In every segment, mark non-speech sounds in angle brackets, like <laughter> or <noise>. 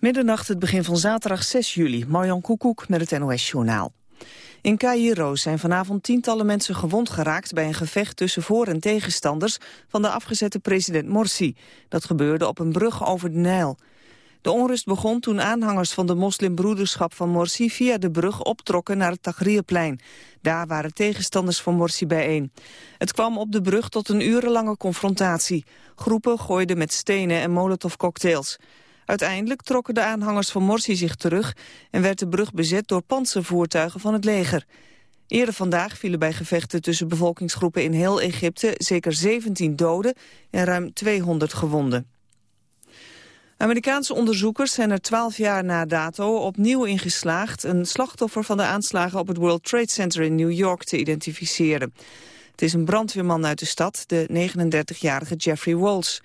Middernacht, het begin van zaterdag 6 juli. Marjan Koekoek met het NOS-journaal. In Cairo zijn vanavond tientallen mensen gewond geraakt... bij een gevecht tussen voor- en tegenstanders van de afgezette president Morsi. Dat gebeurde op een brug over de Nijl. De onrust begon toen aanhangers van de moslimbroederschap van Morsi... via de brug optrokken naar het Tahrirplein. Daar waren tegenstanders van Morsi bijeen. Het kwam op de brug tot een urenlange confrontatie. Groepen gooiden met stenen en molotovcocktails. Uiteindelijk trokken de aanhangers van Morsi zich terug... en werd de brug bezet door panzervoertuigen van het leger. Eerder vandaag vielen bij gevechten tussen bevolkingsgroepen in heel Egypte... zeker 17 doden en ruim 200 gewonden. Amerikaanse onderzoekers zijn er twaalf jaar na dato opnieuw in geslaagd... een slachtoffer van de aanslagen op het World Trade Center in New York te identificeren. Het is een brandweerman uit de stad, de 39-jarige Jeffrey Walls.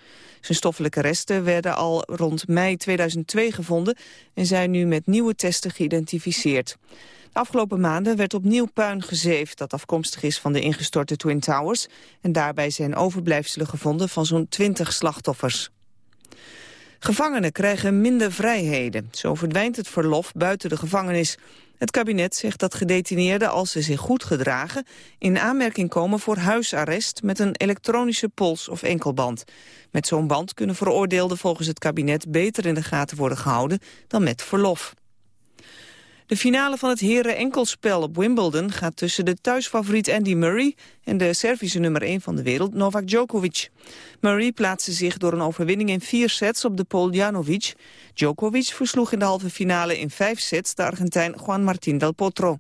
Zijn stoffelijke resten werden al rond mei 2002 gevonden... en zijn nu met nieuwe testen geïdentificeerd. De afgelopen maanden werd opnieuw puin gezeefd... dat afkomstig is van de ingestorte Twin Towers... en daarbij zijn overblijfselen gevonden van zo'n 20 slachtoffers. Gevangenen krijgen minder vrijheden. Zo verdwijnt het verlof buiten de gevangenis. Het kabinet zegt dat gedetineerden, als ze zich goed gedragen... in aanmerking komen voor huisarrest met een elektronische pols- of enkelband. Met zo'n band kunnen veroordeelden volgens het kabinet... beter in de gaten worden gehouden dan met verlof. De finale van het heren enkelspel op Wimbledon gaat tussen de thuisfavoriet Andy Murray en de Servische nummer 1 van de wereld Novak Djokovic. Murray plaatste zich door een overwinning in vier sets op de Poljanovic. Djokovic versloeg in de halve finale in vijf sets de Argentijn Juan Martín del Potro.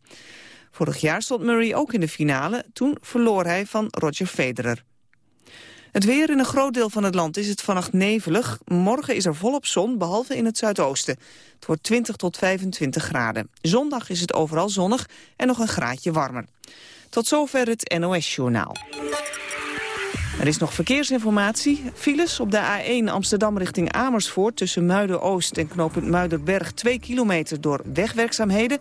Vorig jaar stond Murray ook in de finale, toen verloor hij van Roger Federer. Het weer in een groot deel van het land is het vannacht nevelig. Morgen is er volop zon, behalve in het zuidoosten. Het wordt 20 tot 25 graden. Zondag is het overal zonnig en nog een graadje warmer. Tot zover het NOS-journaal. Er is nog verkeersinformatie. Files op de A1 Amsterdam richting Amersfoort... tussen Muiden-Oost en knooppunt Muiderberg... 2 kilometer door wegwerkzaamheden.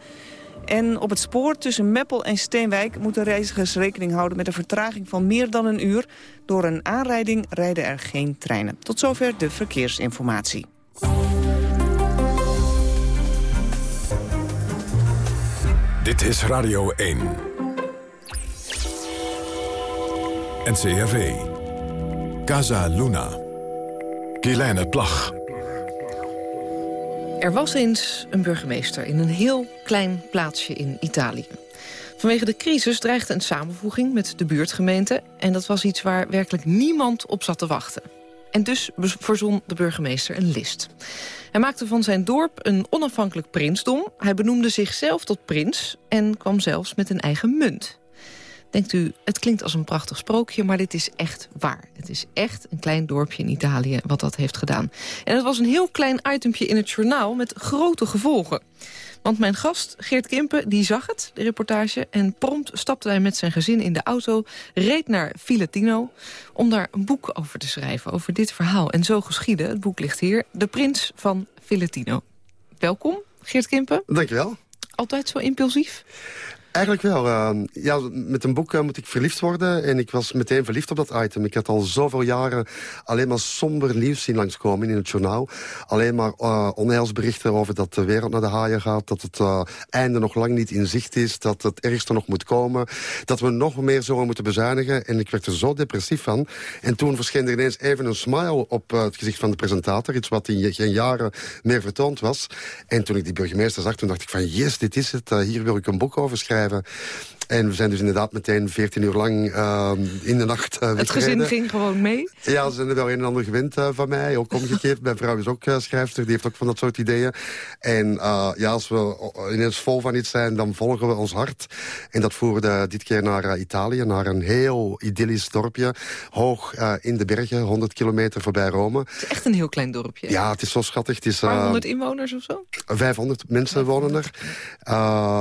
En op het spoor tussen Meppel en Steenwijk moeten reizigers rekening houden met een vertraging van meer dan een uur. Door een aanrijding rijden er geen treinen. Tot zover de verkeersinformatie. Dit is Radio 1. NCRV. Casa Luna. Kielijne Plag. Er was eens een burgemeester in een heel klein plaatsje in Italië. Vanwege de crisis dreigde een samenvoeging met de buurtgemeente... en dat was iets waar werkelijk niemand op zat te wachten. En dus verzon de burgemeester een list. Hij maakte van zijn dorp een onafhankelijk prinsdom. Hij benoemde zichzelf tot prins en kwam zelfs met een eigen munt. Denkt u, het klinkt als een prachtig sprookje, maar dit is echt waar. Het is echt een klein dorpje in Italië wat dat heeft gedaan. En het was een heel klein itempje in het journaal met grote gevolgen. Want mijn gast, Geert Kimpen, die zag het, de reportage... en prompt stapte hij met zijn gezin in de auto, reed naar Filatino... om daar een boek over te schrijven, over dit verhaal. En zo geschiedde, het boek ligt hier, De Prins van Filatino. Welkom, Geert Kimpen. Dankjewel. Altijd zo impulsief? Eigenlijk wel. Uh, ja, met een boek uh, moet ik verliefd worden. En ik was meteen verliefd op dat item. Ik had al zoveel jaren alleen maar somber nieuws zien langskomen in het journaal. Alleen maar uh, onheilsberichten over dat de wereld naar de haaien gaat. Dat het einde nog lang niet in zicht is. Dat het ergste nog moet komen. Dat we nog meer zullen moeten bezuinigen. En ik werd er zo depressief van. En toen verscheen er ineens even een smile op het gezicht van de presentator. Iets wat in geen jaren meer vertoond was. En toen ik die burgemeester zag, toen dacht ik van yes, dit is het. hier wil ik een boek over schrijven schrijven. En we zijn dus inderdaad meteen 14 uur lang uh, in de nacht uh, Het gezin ging gewoon mee? Ja, ze zijn er wel een en ander gewend uh, van mij. Ook omgekeerd. Mijn vrouw is ook uh, schrijfster. Die heeft ook van dat soort ideeën. En ja, als we ineens vol van iets zijn, dan volgen we ons hart. En dat voerde dit keer naar Italië. Naar een heel idyllisch dorpje. Hoog in de bergen, 100 kilometer voorbij Rome. Het is echt een heel klein dorpje. Ja, het is zo schattig. Het is, 100 inwoners of zo? 500 mensen wonen er.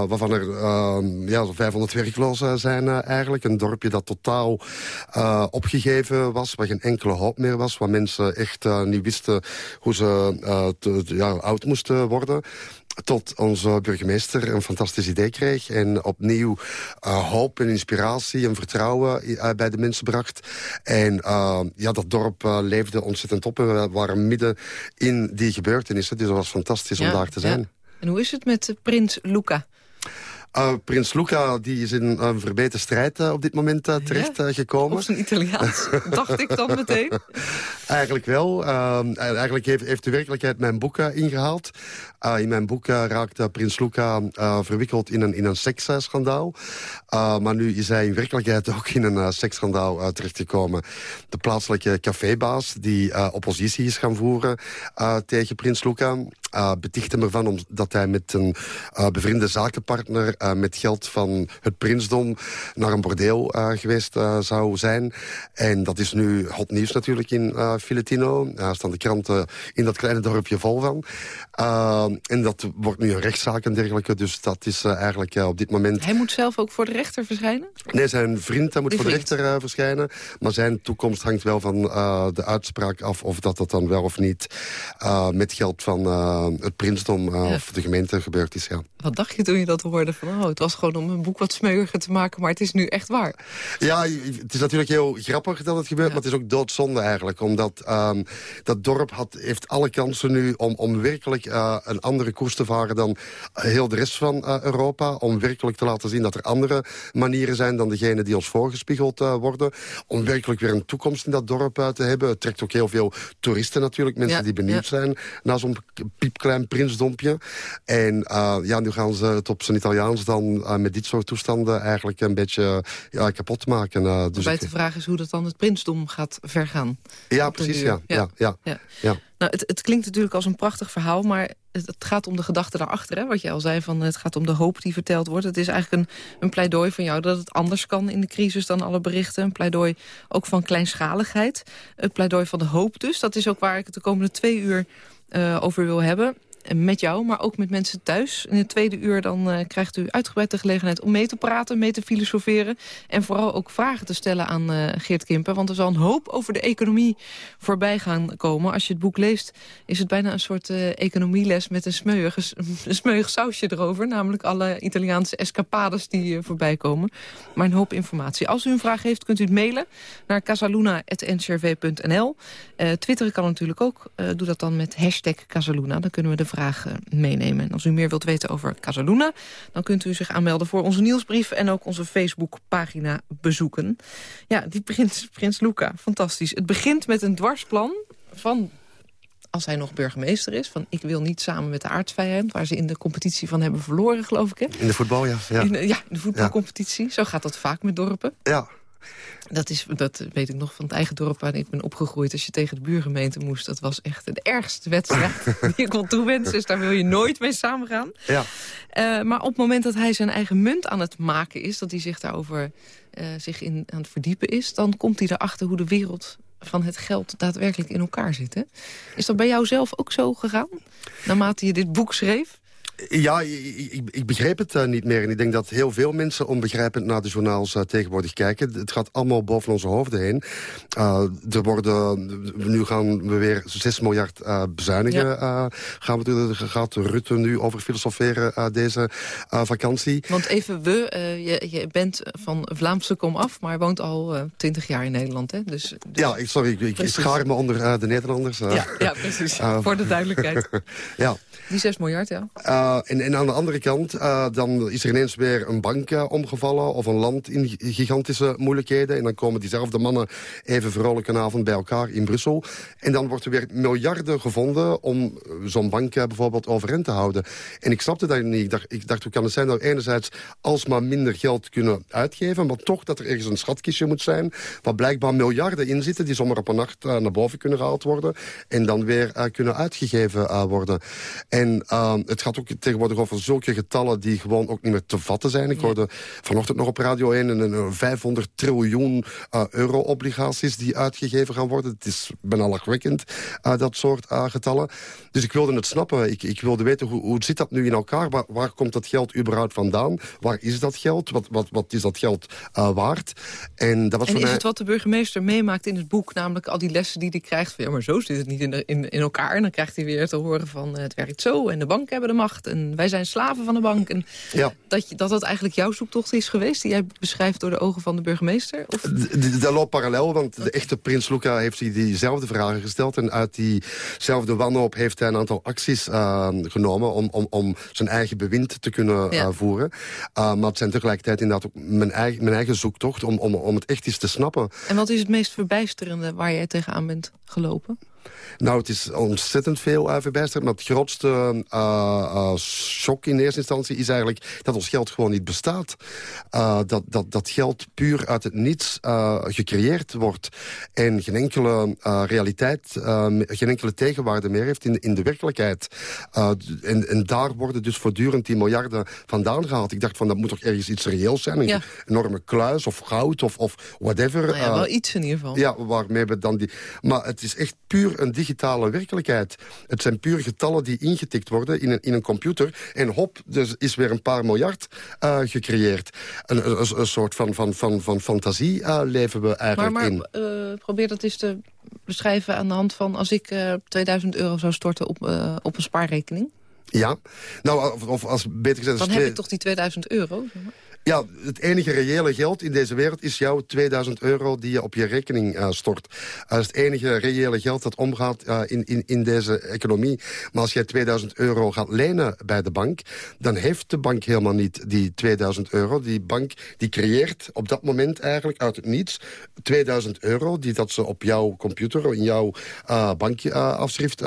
waarvan er ja, 500 werkloos zijn eigenlijk. Een dorpje dat totaal opgegeven was, waar geen enkele hoop meer was. Waar mensen echt niet wisten hoe ze te, ja, oud moesten worden tot onze burgemeester een fantastisch idee kreeg... en opnieuw uh, hoop en inspiratie en vertrouwen uh, bij de mensen bracht. En uh, ja, dat dorp leefde ontzettend op. En we waren midden in die gebeurtenissen. Dus dat was fantastisch om daar te zijn. Ja. En hoe is het met prins Luca? Uh, Prins Luca die is in een verbeterde strijd uh, op dit moment uh, terecht gekomen. Of zijn Italiaans, <laughs> dacht ik dan meteen. Eigenlijk wel. Ehm, eigenlijk heeft, heeft, de werkelijkheid mijn boek ingehaald. in mijn boek raakt Prins Luca verwikkeld in een, in een seksschandaal. maar nu is hij in werkelijkheid ook in een seksschandaal terechtgekomen. De plaatselijke cafébaas die oppositie is gaan voeren tegen Prins Luca... beticht hem ervan omdat hij met een bevriende zakenpartner uh, met geld van het prinsdom naar een bordeel uh, geweest uh, zou zijn. En dat is nu hot nieuws natuurlijk in uh, Filetino. Daar staan de kranten in dat kleine dorpje vol van. en dat wordt nu een rechtszaak en dergelijke. Dus dat is eigenlijk op dit moment... Hij moet zelf ook voor de rechter verschijnen? Nee, zijn vriend moet voor de rechter verschijnen. Maar zijn toekomst hangt wel van de uitspraak af... of dat dat dan wel of niet met geld van het prinsdom ja. of de gemeente gebeurd is. Ja. Wat dacht je toen je dat hoorde? Van, oh, het was gewoon om een boek wat smeuiger te maken, maar het is nu echt waar. Ja, het is natuurlijk heel grappig dat het gebeurt, maar het is ook doodzonde eigenlijk. Omdat um, dat dorp had, heeft alle kansen nu om, om werkelijk uh, een andere koers te varen dan heel de rest van uh, Europa. Om werkelijk te laten zien dat er andere manieren zijn dan degene die ons voorgespiegeld uh, worden. Om werkelijk weer een toekomst in dat dorp te hebben. Het trekt ook heel veel toeristen natuurlijk, mensen ja, die benieuwd zijn naar zo'n piepklein prinsdompje. En ja, nu gaan ze het op zijn Italiaans dan uh, met dit soort toestanden eigenlijk een beetje ja, kapot maken. Dus Bij de vraag is hoe dat dan het prinsdom gaat vergaan. Ja, precies. Ja. Ja. Ja. ja. Nou, het, het, klinkt natuurlijk als een prachtig verhaal, maar het, gaat om de gedachte daarachter. Hè? Wat je al zei, van, het gaat om de hoop die verteld wordt. Het is eigenlijk een, een pleidooi van jou dat het anders kan in de crisis dan alle berichten. Een pleidooi ook van kleinschaligheid. Het pleidooi van de hoop dus. Dat is ook waar ik het de komende twee uur over wil hebben met jou, maar ook met mensen thuis. In het tweede uur dan uh, krijgt u uitgebreid de gelegenheid om mee te praten, mee te filosoferen. En vooral ook vragen te stellen aan uh, Geert Kimper. Want er zal een hoop over de economie voorbij gaan komen. Als je het boek leest, is het bijna een soort economieles met een smeuig, <laughs> een smeuig sausje erover. Namelijk alle Italiaanse escapades die voorbij komen. Maar een hoop informatie. Als u een vraag heeft, kunt u het mailen naar casaluna.ncrv.nl. twitteren kan natuurlijk ook. doe dat dan met hashtag Casaluna. Dan kunnen we de vragen meenemen. En als u meer wilt weten over Casaluna... dan kunt u zich aanmelden voor onze nieuwsbrief... en ook onze Facebookpagina bezoeken. Ja, die prins, prins Luca, fantastisch. Het begint met een dwarsplan van als hij nog burgemeester is... van ik wil niet samen met de aardsvijand... waar ze in de competitie van hebben verloren, geloof ik. Hè? In de voetbal, ja. Ja, in, ja, in de voetbalcompetitie. Zo gaat dat vaak met dorpen. Ja. Dat, is, dat weet ik nog van het eigen dorp waar ik ben opgegroeid. Als je tegen de buurgemeente moest, dat was echt de ergste wedstrijd <laughs> die je kon toewensen. Dus daar wil je nooit mee samengaan. Ja. Uh, maar op het moment dat hij zijn eigen munt aan het maken is... dat hij zich daarover uh, zich in, aan het verdiepen is... dan komt hij erachter hoe de wereld van het geld daadwerkelijk in elkaar zit. Hè? Is dat bij jou zelf ook zo gegaan? Naarmate je dit boek schreef? Ja, ik, ik, begreep het uh, niet meer. En ik denk dat heel veel mensen onbegrijpend naar de journaals uh, tegenwoordig kijken. Het gaat allemaal boven onze hoofden heen. Uh, er worden, nu gaan we weer 6 miljard bezuinigen. Ja. gaan we, gaat Rutte nu over filosoferen deze vakantie. Want even we, je, je, bent van Vlaamse kom af, maar woont al 20 jaar in Nederland. Hè? Dus, dus... Ja, sorry, ik, ik schaar me onder de Nederlanders. ja, ja, precies. <laughs> Voor de duidelijkheid. <laughs> ja. Die 6 miljard, ja. Uh, en, en, aan de andere kant, uh, dan is er ineens weer een bank uh, omgevallen... of een land in gigantische moeilijkheden. En dan komen diezelfde mannen even vrolijk een avond bij elkaar in Brussel. En dan wordt er weer miljarden gevonden om zo'n bank bijvoorbeeld overeind te houden. En ik snapte dat niet. Ik dacht, ik dacht, hoe kan het zijn dat we enerzijds alsmaar minder geld kunnen uitgeven... maar toch dat er ergens een schatkistje moet zijn... waar blijkbaar miljarden in zitten... die zomaar op een nacht naar boven kunnen gehaald worden... en dan weer kunnen uitgegeven worden. En uh, het gaat ook tegenwoordig over zulke getallen die gewoon ook niet meer te vatten zijn. Ik hoorde vanochtend nog op Radio 1 een, 500 triljoen uh, euro-obligaties die uitgegeven gaan worden. Het is bijna lachwekkend, uh, dat soort uh, getallen. Dus ik wilde het snappen. Ik, ik wilde weten, hoe, hoe zit dat nu in elkaar? Waar, waar, komt dat geld überhaupt vandaan? Waar is dat geld? Wat, wat, wat is dat geld waard? En, dat was en is het wat de burgemeester meemaakt in het boek? Namelijk al die lessen die hij krijgt van... ja, maar zo zit het niet in, in, in elkaar. En dan krijgt hij weer te horen van het werkt zo... en de banken hebben de macht en wij zijn slaven van de bank. En ja. dat, je, dat dat eigenlijk jouw zoektocht is geweest... die jij beschrijft door de ogen van de burgemeester? Of? Dat loopt parallel, want de echte prins Luca heeft hij diezelfde vragen gesteld. En uit diezelfde wanhoop heeft hij een aantal acties uh, genomen... Om, om, om zijn eigen bewind te kunnen uh, voeren. Uh, maar het zijn tegelijkertijd inderdaad ook mijn eigen, mijn eigen zoektocht... Om, om, om het echt eens te snappen. En wat is het meest verbijsterende waar jij tegenaan bent gelopen? Nou, het is ontzettend veel uh, verbijsterend. Maar het grootste uh, uh, shock in eerste instantie is eigenlijk dat ons geld gewoon niet bestaat. dat, dat, dat geld puur uit het niets gecreëerd wordt. En geen enkele realiteit, geen enkele tegenwaarde meer heeft in, in de werkelijkheid. en, en daar worden dus voortdurend die miljarden vandaan gehaald. Ik dacht van, dat moet toch ergens iets reëels zijn? Een enorme kluis of goud of, of whatever. Nou ja, wel iets in ieder geval. Ja, waarmee we dan die... Maar het is echt puur een digitale werkelijkheid. Het zijn puur getallen die ingetikt worden in een, in een computer. En hop, dus is weer een paar miljard uh, gecreëerd. Een, een, een, soort van, van, van, van fantasie uh, leven we eigenlijk maar, maar, in. Uh, probeer dat eens te beschrijven aan de hand van... als ik 2000 euro zou storten op, op een spaarrekening... Ja, nou, of, als beter gezegd... Dan heb ik toch die 2000 euro? Zeg maar. Ja, het enige reële geld in deze wereld is jouw 2000 euro die je op je rekening uh, stort. Dat is het enige reële geld dat omgaat uh, in, in, in deze economie. Maar als jij 2000 euro gaat lenen bij de bank, dan heeft de bank helemaal niet die 2000 euro. Die bank die creëert op dat moment eigenlijk uit het niets 2000 euro die dat ze op jouw computer, in jouw uh, bankafschrift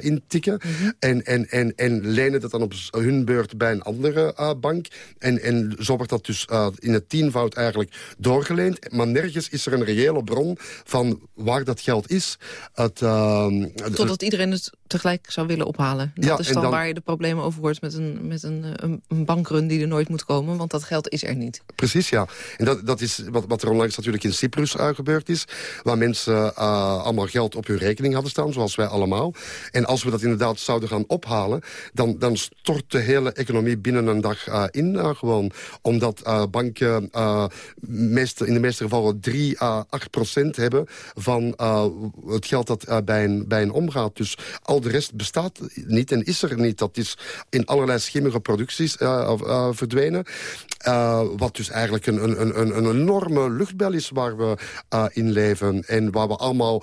intikken. Mm -hmm. en, en, en, en lenen dat dan op hun beurt bij een andere bank. En, en zo wordt dat dus uh, in het tienvoud eigenlijk doorgeleend. Maar nergens is er een reële bron van waar dat geld is. Het, uh, Totdat iedereen het tegelijk zou willen ophalen. Dat ja, is dan, dan, waar je de problemen over hoort met, een, met een, een, een, bankrun die er nooit moet komen. Want dat geld is er niet. Precies, ja. En dat, dat is wat, wat er onlangs natuurlijk in Cyprus uh, gebeurd is. Waar mensen allemaal geld op hun rekening hadden staan, zoals wij allemaal. En als we dat inderdaad zouden gaan ophalen... dan, dan stort de hele economie binnen een dag in gewoon. Omdat banken meeste, in de meeste gevallen 3 à 8 procent hebben... van het geld dat bij, een, bij een omgaat. Dus al de rest bestaat niet en is er niet. Dat is in allerlei schimmige producties uh, uh, verdwenen. Uh, wat dus eigenlijk een, een, een, een enorme luchtbel is waar we in leven. En waar we allemaal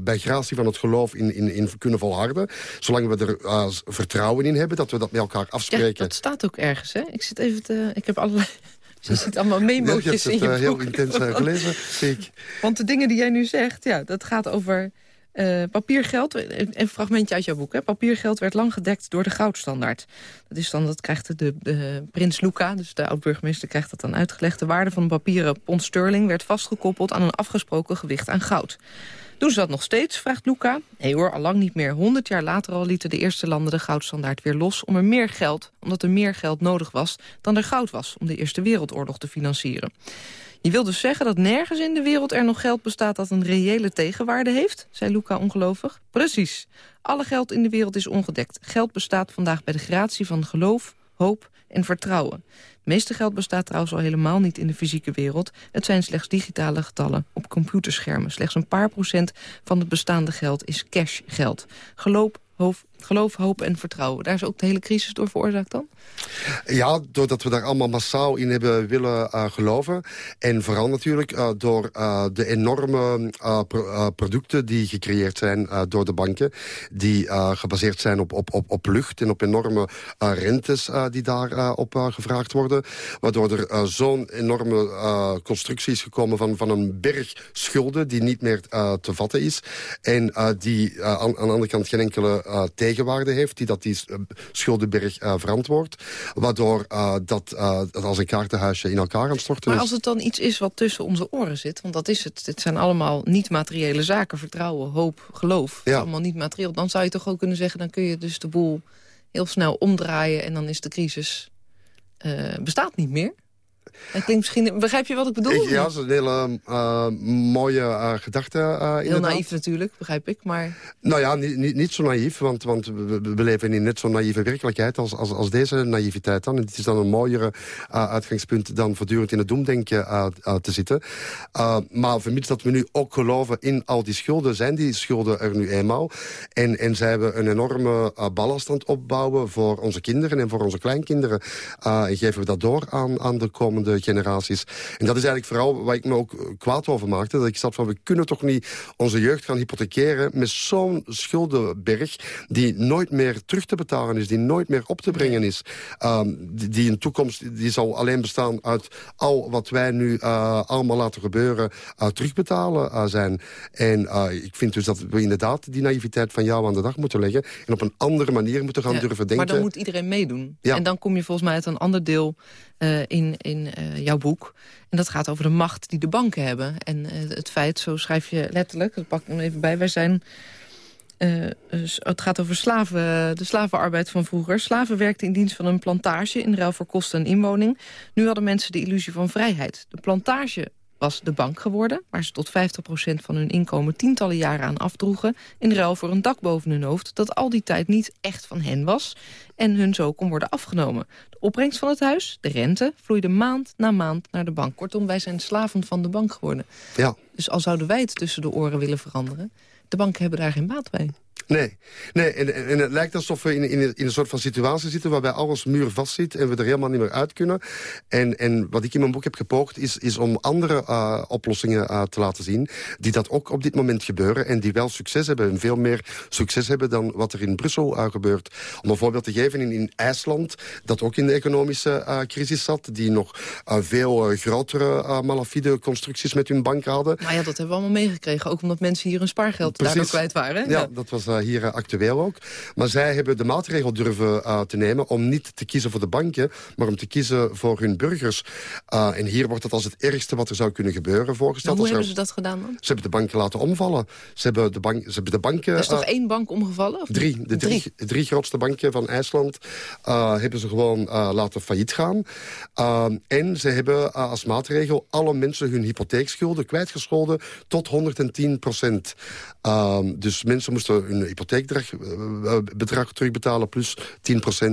bij gratie van het geloof in, in, in kunnen volharden. Zolang we er vertrouwen in hebben, dat we dat met elkaar afspreken. Ja, dat staat ook ergens, hè? Ik zit even te... Ik heb allerlei... <laughs> Je ziet allemaal memootjes in je boek. heel intens gelezen, <laughs> zie ik. Want de dingen die jij nu zegt, ja, dat gaat over uh, papiergeld, een fragmentje uit jouw boek. Hè? Papiergeld werd lang gedekt door de goudstandaard. Dat, is dan, dat krijgt de, de prins Luca, dus de oud-burgemeester, krijgt dat dan uitgelegd. De waarde van een papieren pond sterling werd vastgekoppeld aan een afgesproken gewicht aan goud. Doen ze dat nog steeds, vraagt Luca. Nee hoor, al lang niet meer. Honderd jaar later al lieten de eerste landen de goudstandaard weer los... om er meer geld, omdat er meer geld nodig was dan er goud was... om de Eerste Wereldoorlog te financieren. Je wil dus zeggen dat nergens in de wereld er nog geld bestaat... dat een reële tegenwaarde heeft, zei Luca ongelovig. Precies. Alle geld in de wereld is ongedekt. Geld bestaat vandaag bij de gratie van geloof, hoop en vertrouwen. Het meeste geld bestaat trouwens al helemaal niet in de fysieke wereld. Het zijn slechts digitale getallen op computerschermen. Slechts een paar procent van het bestaande geld is cashgeld. Geloof, hoop, geloof, hoop en vertrouwen. Daar is ook de hele crisis door veroorzaakt dan? Ja, doordat we daar allemaal massaal in hebben willen uh, geloven. En vooral natuurlijk uh, door uh, de enorme pro producten die gecreëerd zijn door de banken. Die gebaseerd zijn op, op, op, op lucht en op enorme rentes die daarop op gevraagd worden. Waardoor er zo'n enorme constructie is gekomen van, van een berg schulden die niet meer te vatten is. En die aan, de andere kant geen enkele tegenwaarde heeft. Die dat die schuldenberg verantwoordt. Waardoor uh, dat, uh, dat als een kaartenhuisje in elkaar aan storten Maar als het dan iets is wat tussen onze oren zit... want dat is het, dit zijn allemaal niet-materiële zaken... vertrouwen, hoop, geloof, ja. allemaal niet materieel... dan zou je toch ook kunnen zeggen... dan kun je dus de boel heel snel omdraaien en dan is de crisis uh, bestaat niet meer. Het klinkt misschien, begrijp je wat ik bedoel? ja, dat is een hele uh, mooie uh, gedachte. Uh, Heel naïef natuurlijk, begrijp ik. Maar... Nou ja, niet, niet, niet zo naïef, want, want we, we, leven in net zo'n naïeve werkelijkheid als, als, als deze naïviteit dan. En het is dan een mooiere uitgangspunt dan voortdurend in het doemdenken te zitten. maar vermits dat we nu ook geloven in al die schulden, zijn die schulden er nu eenmaal. En, en zij hebben een enorme ballast aan het opbouwen voor onze kinderen en voor onze kleinkinderen. en geven we dat door aan, aan de komende komende generaties. En dat is eigenlijk vooral waar ik me ook kwaad over maakte. Dat ik zat van, we kunnen toch niet onze jeugd gaan hypothekeren... met zo'n schuldenberg die nooit meer terug te betalen is... die nooit meer op te brengen is. Um, die, die, in toekomst die zal alleen bestaan uit al wat wij nu uh, allemaal laten gebeuren... Uh, terugbetalen uh, zijn. En ik vind dus dat we inderdaad die naïviteit van jou aan de dag moeten leggen... en op een andere manier moeten gaan ja, durven denken. Maar dan moet iedereen meedoen. Ja. En dan kom je volgens mij uit een ander deel uh, in, in uh, jouw boek. En dat gaat over de macht die de banken hebben. En uh, het feit, zo schrijf je letterlijk, dat pak ik hem even bij... wij zijn... het gaat over slaven, de slavenarbeid van vroeger. Slaven werkten in dienst van een plantage in ruil voor kosten en inwoning. Nu hadden mensen de illusie van vrijheid. De plantage was de bank geworden... waar ze tot 50% van hun inkomen tientallen jaren aan afdroegen... in ruil voor een dak boven hun hoofd... dat al die tijd niet echt van hen was... en hun zo kon worden afgenomen. De opbrengst van het huis, de rente, vloeide maand na maand naar de bank. Kortom, wij zijn slaven van de bank geworden. Ja. Dus al zouden wij het tussen de oren willen veranderen... de banken hebben daar geen baat bij. Nee, nee en, en het lijkt alsof we in, in, in, een soort van situatie zitten... waarbij alles muur zit en we er helemaal niet meer uit kunnen. En, en wat ik in mijn boek heb gepoogd... is, is om andere uh, oplossingen uh, te laten zien... die dat ook op dit moment gebeuren... en die wel succes hebben en veel meer succes hebben... dan wat er in Brussel uh, gebeurt. Om een voorbeeld te geven, in, in IJsland... dat ook in de economische crisis zat... die nog veel grotere malafide constructies met hun bank hadden. Maar ja, dat hebben we allemaal meegekregen. Ook omdat mensen hier hun spaargeld daardoor kwijt waren. Ja, dat was hier actueel ook. Maar zij hebben de maatregel durven uh, te nemen om niet te kiezen voor de banken, maar om te kiezen voor hun burgers. En hier wordt dat als het ergste wat er zou kunnen gebeuren voorgesteld. hoe hebben ze dat gedaan dan? Ze hebben de banken laten omvallen. Ze hebben de, bank, ze hebben de banken... Er is toch één bank omgevallen? Of drie. De drie, drie. drie grootste banken van IJsland hebben ze gewoon laten failliet gaan. en ze hebben als maatregel alle mensen hun hypotheekschulden kwijtgescholden tot 110 procent. dus mensen moesten hun hypotheekbedrag terugbetalen... plus 10%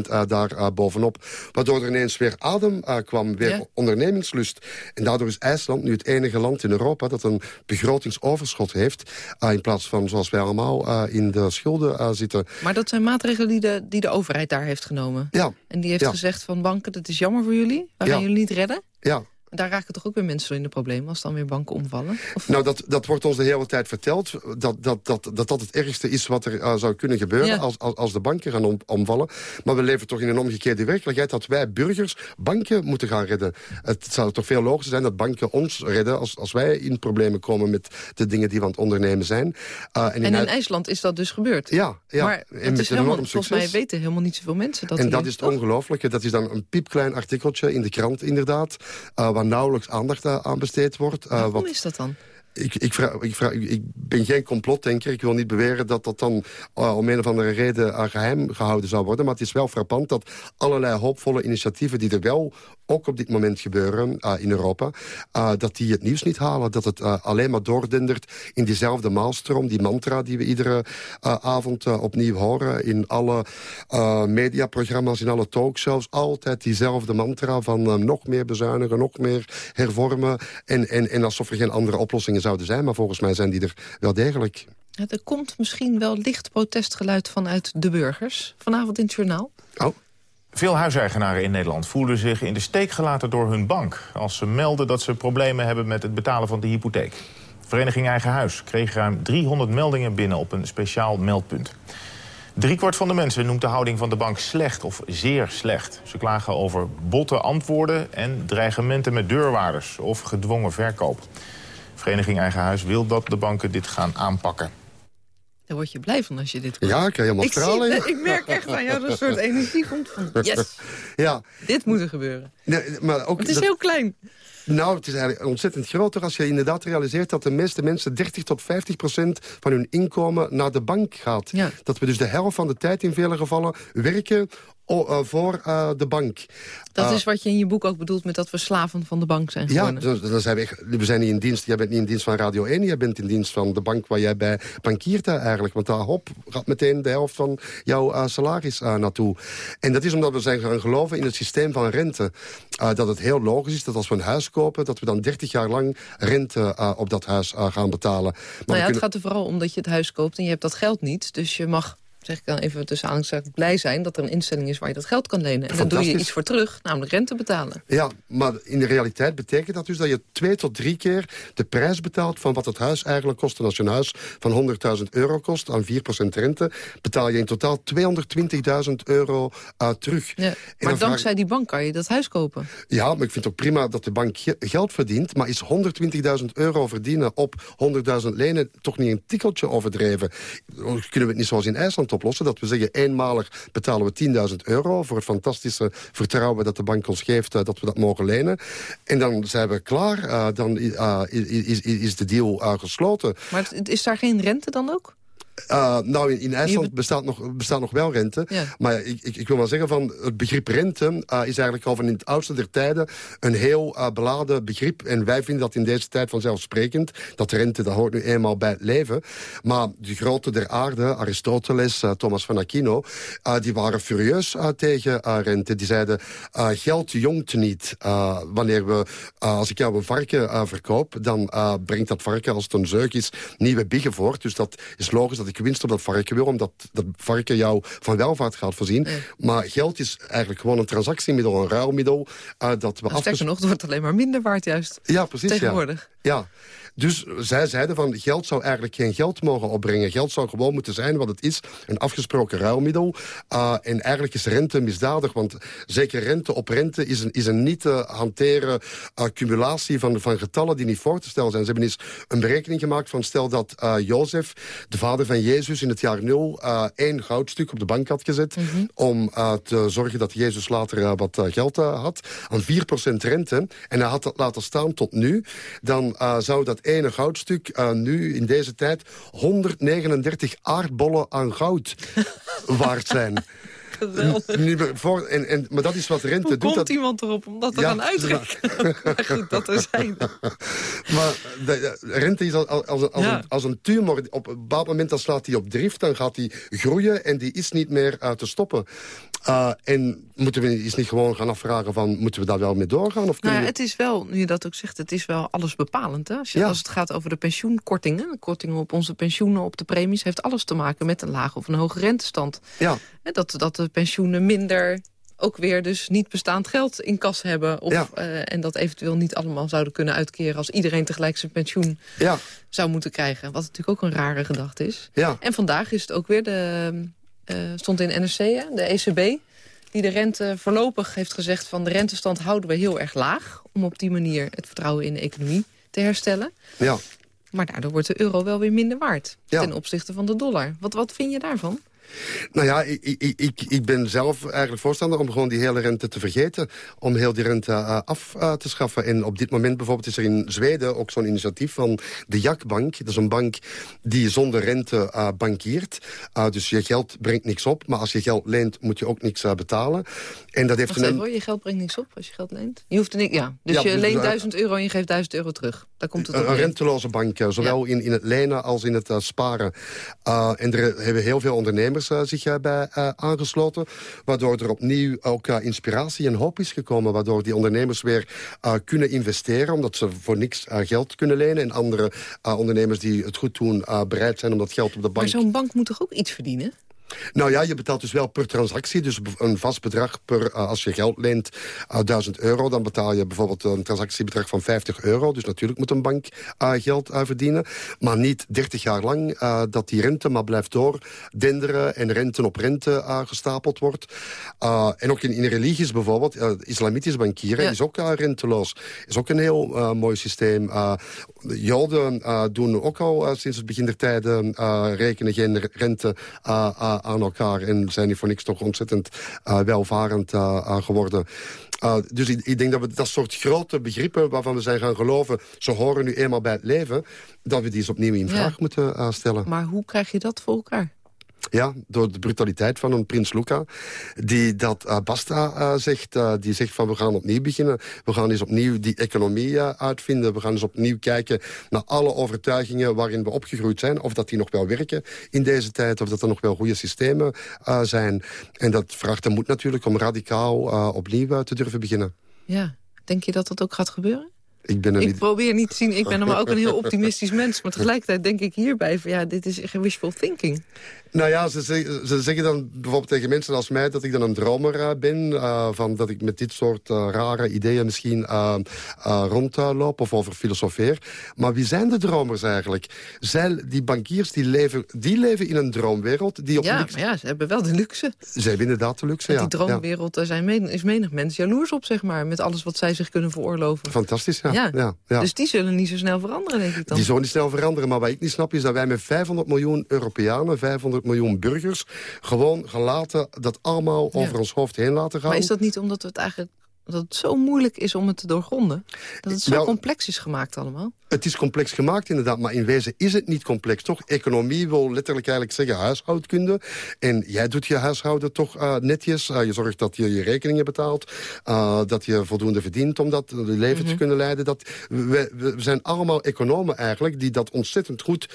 uh, daar bovenop. Waardoor er ineens weer adem kwam, weer ja. ondernemingslust. En daardoor is IJsland nu het enige land in Europa... dat een begrotingsoverschot heeft... in plaats van, zoals wij allemaal, in de schulden zitten. Maar dat zijn maatregelen die de, die de overheid daar heeft genomen? Ja. En die heeft ja. gezegd van banken, dat is jammer voor jullie? We gaan jullie niet redden? Ja, daar raken toch ook weer mensen in de problemen als dan weer banken omvallen? Of... Nou, dat, dat wordt ons de hele tijd verteld. Dat dat, dat, dat, dat het ergste is wat er uh, zou kunnen gebeuren ja. als, als, als de banken gaan om, omvallen. Maar we leven toch in een omgekeerde werkelijkheid dat wij burgers banken moeten gaan redden. Het zou toch veel logischer zijn dat banken ons redden als, als wij in problemen komen met de dingen die we aan het ondernemen zijn. Uh, en, in, en in IJsland is dat dus gebeurd? Ja, ja. maar en het is helemaal, volgens mij weten helemaal niet zoveel mensen dat. En dat is het ongelooflijke. Dat is dan een piepklein artikeltje in de krant inderdaad, uh, waar nauwelijks aandacht aan besteed wordt. Waarom wat... is dat dan? Ik, ik, vraag, ik, vraag, ik, ben geen complotdenker. Ik wil niet beweren dat dat dan uh, om een of andere reden uh, geheim gehouden zou worden. Maar het is wel frappant dat allerlei hoopvolle initiatieven... die er wel ook op dit moment gebeuren uh, in Europa... dat die het nieuws niet halen. Dat het alleen maar doordendert in diezelfde maalstroom. Die mantra die we iedere avond opnieuw horen. In alle mediaprogramma's, in alle talkshows. Altijd diezelfde mantra van nog meer bezuinigen, nog meer hervormen. En, en, en alsof er geen andere oplossingen zouden zijn. Maar volgens mij zijn die er wel degelijk. Er komt misschien wel licht protestgeluid vanuit de burgers. Vanavond in het journaal. Oh. Veel huiseigenaren in Nederland voelen zich in de steek gelaten door hun bank... als ze melden dat ze problemen hebben met het betalen van de hypotheek. Vereniging Eigen Huis kreeg ruim 300 meldingen binnen op een speciaal meldpunt. Driekwart van de mensen noemt de houding van de bank slecht of zeer slecht. Ze klagen over botte antwoorden en dreigementen met deurwaarders of gedwongen verkoop. Vereniging Eigen Huis wil dat de banken dit gaan aanpakken. Daar word je blij van als je dit hoort. Ja, ik kan helemaal ik stralen. Zie, ik merk echt aan jou dat een soort energie komt van <laughs> yes, ja. dit moet er gebeuren. Nee, maar ook het is heel klein. Nou, het is eigenlijk ontzettend groter als je inderdaad realiseert... dat de meeste mensen 30 tot 50 procent van hun inkomen naar de bank gaat. Ja. Dat we dus de helft van de tijd in vele gevallen werken voor uh, de bank. Dat Uh, is wat je in je boek ook bedoelt met dat we slaven van de bank zijn Ja, geworden. dan zijn we, we zijn niet in dienst. Jij bent niet in dienst van Radio 1. Jij bent in dienst van de bank waar jij bij bankiert eigenlijk. Want daar hop, gaat meteen de helft van jouw salaris naartoe. En dat is omdat we zijn gaan geloven in het systeem van rente. Dat het heel logisch is dat als we een huis kopen... dat we dan 30 jaar lang rente op dat huis gaan betalen. Maar Nou ja, het kunnen- gaat er vooral om dat je het huis koopt en je hebt dat geld niet. Dus je mag, zeg ik dan even tussen aanhalingstekens, blij zijn... dat er een instelling is waar je dat geld kan lenen. En dan doe je iets voor terug, namelijk rente betalen. Ja, maar in de realiteit betekent dat dus dat je twee tot drie keer de prijs betaalt van wat het huis eigenlijk kost. En als je een huis van 100.000 euro kost aan 4% rente, betaal je in totaal 220.000 euro terug. Ja. Maar vraag dankzij die bank kan je dat huis kopen. Ja, maar ik vind het ook prima dat de bank ge- geld verdient. Maar is 120.000 euro verdienen op 100.000 lenen toch niet een tikkeltje overdreven? Kunnen we het niet zoals in IJsland oplossen? Dat we zeggen, eenmalig betalen we 10.000 euro... voor het fantastische vertrouwen dat de bank ons geeft... eh, dat we dat mogen lenen. En dan zijn we klaar. eh, dan eh, is, is, de deal gesloten. Maar is daar geen rente dan ook? Uh, nou, in, in IJsland be- bestaat nog, bestaat nog wel rente. Ja. Maar ik, ik, ik wil maar zeggen, van het begrip rente uh, is eigenlijk al van in het oudste der tijden een heel uh, beladen begrip. En wij vinden dat in deze tijd vanzelfsprekend. Dat rente, dat hoort nu eenmaal bij het leven. Maar de grote der aarde, Aristoteles, Thomas van Aquino, die waren furieus tegen rente. Die zeiden, geld jongt niet. Wanneer we, als ik jou een varken verkoop, dan brengt dat varken, als het een zeug is, nieuwe biggen voort. Dus dat is logisch dat ik winst op dat varken wil, omdat dat varken jou van welvaart gaat voorzien. Maar geld is eigenlijk gewoon een transactiemiddel, een ruilmiddel. Uh, dat we Nou, nog, het wordt alleen maar minder waard juist. Ja, precies. ja. Tegenwoordig. Ja, dus zij zeiden van geld zou eigenlijk geen geld mogen opbrengen. Geld zou gewoon moeten zijn wat het is, een afgesproken ruilmiddel. Uh, en eigenlijk is rente misdadig, want zeker rente op rente is een, is een niet te hanteren accumulatie van, van getallen die niet voor te stellen zijn. Ze hebben eens een berekening gemaakt van stel dat uh, Jozef, de vader van Jezus, in het jaar nul uh, één goudstuk op de bank had gezet om uh, te zorgen dat Jezus later wat geld had, aan 4% rente, en hij had dat laten staan tot nu, dan zou dat ene goudstuk uh, nu in deze tijd 139 aardbollen aan goud <laughs> waard zijn. Voor, en, en, maar dat is wat rente Hoe doet. komt Dat, iemand erop om dat te Ja, gaan uitrekenen? <laughs> <laughs> maar goed, dat er zijn. maar de, de rente is als, als, als, Ja. een, als een tumor. Op een bepaald moment dan slaat die op drift, dan gaat die groeien en die is niet meer uh, te stoppen. Uh, en moeten we eens niet gewoon gaan afvragen van, moeten we daar wel mee doorgaan? Of Nou we- het is wel, nu je dat ook zegt, het is wel alles bepalend. Hè? Als, je, Ja. als het gaat over de pensioenkortingen, de kortingen op onze pensioenen, op de premies, heeft alles te maken met een lage of een hoge rentestand. Ja, Dat, dat de pensioenen minder ook weer dus niet bestaand geld in kas hebben. Of, Ja. eh, en dat eventueel niet allemaal zouden kunnen uitkeren... als iedereen tegelijk zijn pensioen ja, zou moeten krijgen. Wat natuurlijk ook een rare gedachte is. ja. En vandaag is het ook weer, de, eh, stond in NRC, de ECB... die de rente voorlopig heeft gezegd van de rentestand houden we heel erg laag... om op die manier het vertrouwen in de economie te herstellen. ja. Maar daardoor wordt de euro wel weer minder waard Ja. ten opzichte van de dollar. Wat, wat vind je daarvan? Nou ja, ik, ik, ik, ben zelf eigenlijk voorstander om gewoon die hele rente te vergeten. Om heel die rente uh, af uh, te schaffen. En op dit moment bijvoorbeeld is er in Zweden ook zo'n initiatief van de Jakbank. Dat is een bank die zonder rente uh, bankiert. dus je geld brengt niks op. Maar als je geld leent, moet je ook niks betalen. En dat heeft Wacht een... even, je geld brengt niks op als je geld leent? Je hoeft er niks, ja. Dus Ja, je dus, leent uh, 1000 euro en je geeft 1000 euro terug. Daar komt het Een, renteloze bank, eh, zowel in, in het lenen als in het uh, sparen. Uh, en er hebben heel veel ondernemers uh, zich bij aangesloten. Waardoor er opnieuw ook inspiratie en hoop is gekomen. Waardoor die ondernemers weer kunnen investeren. Omdat ze voor niks geld kunnen lenen. En andere ondernemers die het goed doen bereid zijn om dat geld op de Maar bank... zo'n bank moet toch ook iets verdienen? Nou ja, je betaalt dus wel per transactie. Dus een vast bedrag per, uh, als je geld leent, uh, 1000 euro. Dan betaal je bijvoorbeeld een transactiebedrag van 50 euro. Dus natuurlijk moet een bank uh, geld verdienen. Maar niet 30 jaar lang dat die rente maar blijft doordenderen... en rente op rente gestapeld wordt. En ook in, in religies bijvoorbeeld, islamitisch bankieren Ja. is ook renteloos. Is ook een heel mooi systeem. De Joden doen ook al sinds het begin der tijden rekenen geen rente uh, aan elkaar... en zijn die voor niks toch ontzettend welvarend geworden. dus ik, ik, denk dat we dat soort grote begrippen waarvan we zijn gaan geloven... ze horen nu eenmaal bij het leven... dat we die eens opnieuw in vraag moeten stellen. Maar hoe krijg je dat voor elkaar? Ja, door de brutaliteit van een prins Luca. Die dat uh, basta uh, zegt. Uh, die zegt van we gaan opnieuw beginnen. We gaan eens opnieuw die economie uitvinden. We gaan eens opnieuw kijken naar alle overtuigingen waarin we opgegroeid zijn. Of dat die nog wel werken in deze tijd. Of dat er nog wel goede systemen zijn. En dat vraagt de moed natuurlijk om radicaal opnieuw te durven beginnen. Ja, denk je dat dat ook gaat gebeuren? Ik, ben er ik probeer niet te zien, ik ben maar ook een heel optimistisch mens. Maar tegelijkertijd denk ik hierbij van ja, dit is echt wishful thinking. Nou ja, ze, zeggen, ze zeggen dan bijvoorbeeld tegen mensen als mij... dat ik dan een dromer uh, ben. Uh, van dat ik met dit soort uh, rare ideeën misschien rondloop of over filosofeer. Maar wie zijn de dromers eigenlijk? Zij, die bankiers die leven, die leven in een droomwereld. Die op ja, maar ja, ze hebben wel de luxe. Ze hebben inderdaad de luxe, ja. Die droomwereld, daar zijn men, is menig mens jaloers op, zeg maar. Met alles wat zij zich kunnen veroorloven. Fantastisch, ja. Ja. ja, Dus die zullen niet zo snel veranderen, denk ik dan. Die zullen niet snel veranderen. Maar wat ik niet snap is dat wij met 500 miljoen Europeanen... 500 miljoen burgers... gewoon gelaten dat allemaal over ons hoofd heen laten gaan. Maar is dat niet omdat we het eigenlijk dat het zo moeilijk is om het te doorgronden? Dat het zo nou, complex is gemaakt allemaal? Het is complex gemaakt inderdaad, maar in wezen is het niet complex, toch? Economie wil letterlijk eigenlijk zeggen huishoudkunde. En jij doet je huishouden toch uh, netjes. Uh, je zorgt dat je je rekeningen betaalt. Uh, dat je voldoende verdient om dat leven mm -hmm. te mhm. kunnen leiden. Dat, we, we, zijn allemaal economen eigenlijk die dat ontzettend goed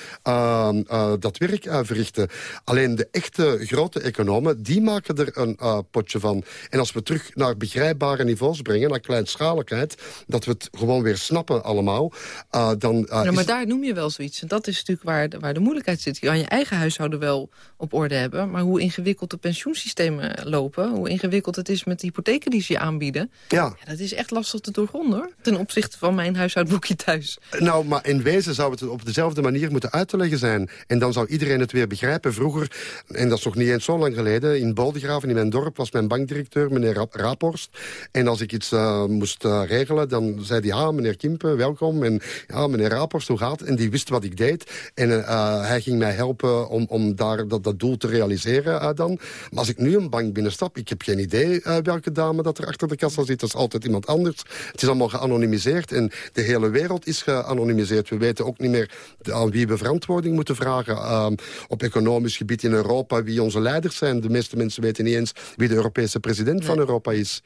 dat werk verrichten. Alleen de echte grote economen, die maken er een potje van. En als we terug naar begrijpbare niveaus brengen, naar kleinschaligheid... dat we het gewoon weer snappen allemaal... Uh, dan, uh, ja, maar daar noem je wel zoiets. En dat is natuurlijk waar de, waar de moeilijkheid zit. Je kan je eigen huishouden wel op orde hebben... maar hoe ingewikkeld de pensioensystemen lopen... hoe ingewikkeld het is met de hypotheken die ze je aanbieden... Ja. ja dat is echt lastig te doorgronden, hoor. Ten opzichte van mijn huishoudboekje thuis. Nou, maar in wezen zou het op dezelfde manier moeten uit te leggen zijn. En dan zou iedereen het weer begrijpen. Vroeger, en dat is nog niet eens zo lang geleden... in Boldegraven, in mijn dorp, was mijn bankdirecteur, meneer Raporst. En als ik iets uh, moest uh, regelen, dan zei hij... ja, meneer Kimpen, welkom. En ja, meneer Raporst, hoe gaat En die wist wat ik deed. En uh, hij ging mij helpen om, om daar dat, dat doel te realiseren dan. Maar als ik nu een bank binnenstap, ik heb geen idee welke dame dat er achter de kassa zit. Dat is altijd iemand anders. Het is allemaal geanonimiseerd. En de hele wereld is geanonimiseerd. We weten ook niet meer aan wie we verantwoording moeten vragen. op economisch gebied in Europa, wie onze leiders zijn. De meeste mensen weten niet eens wie de Europese president van Europa is.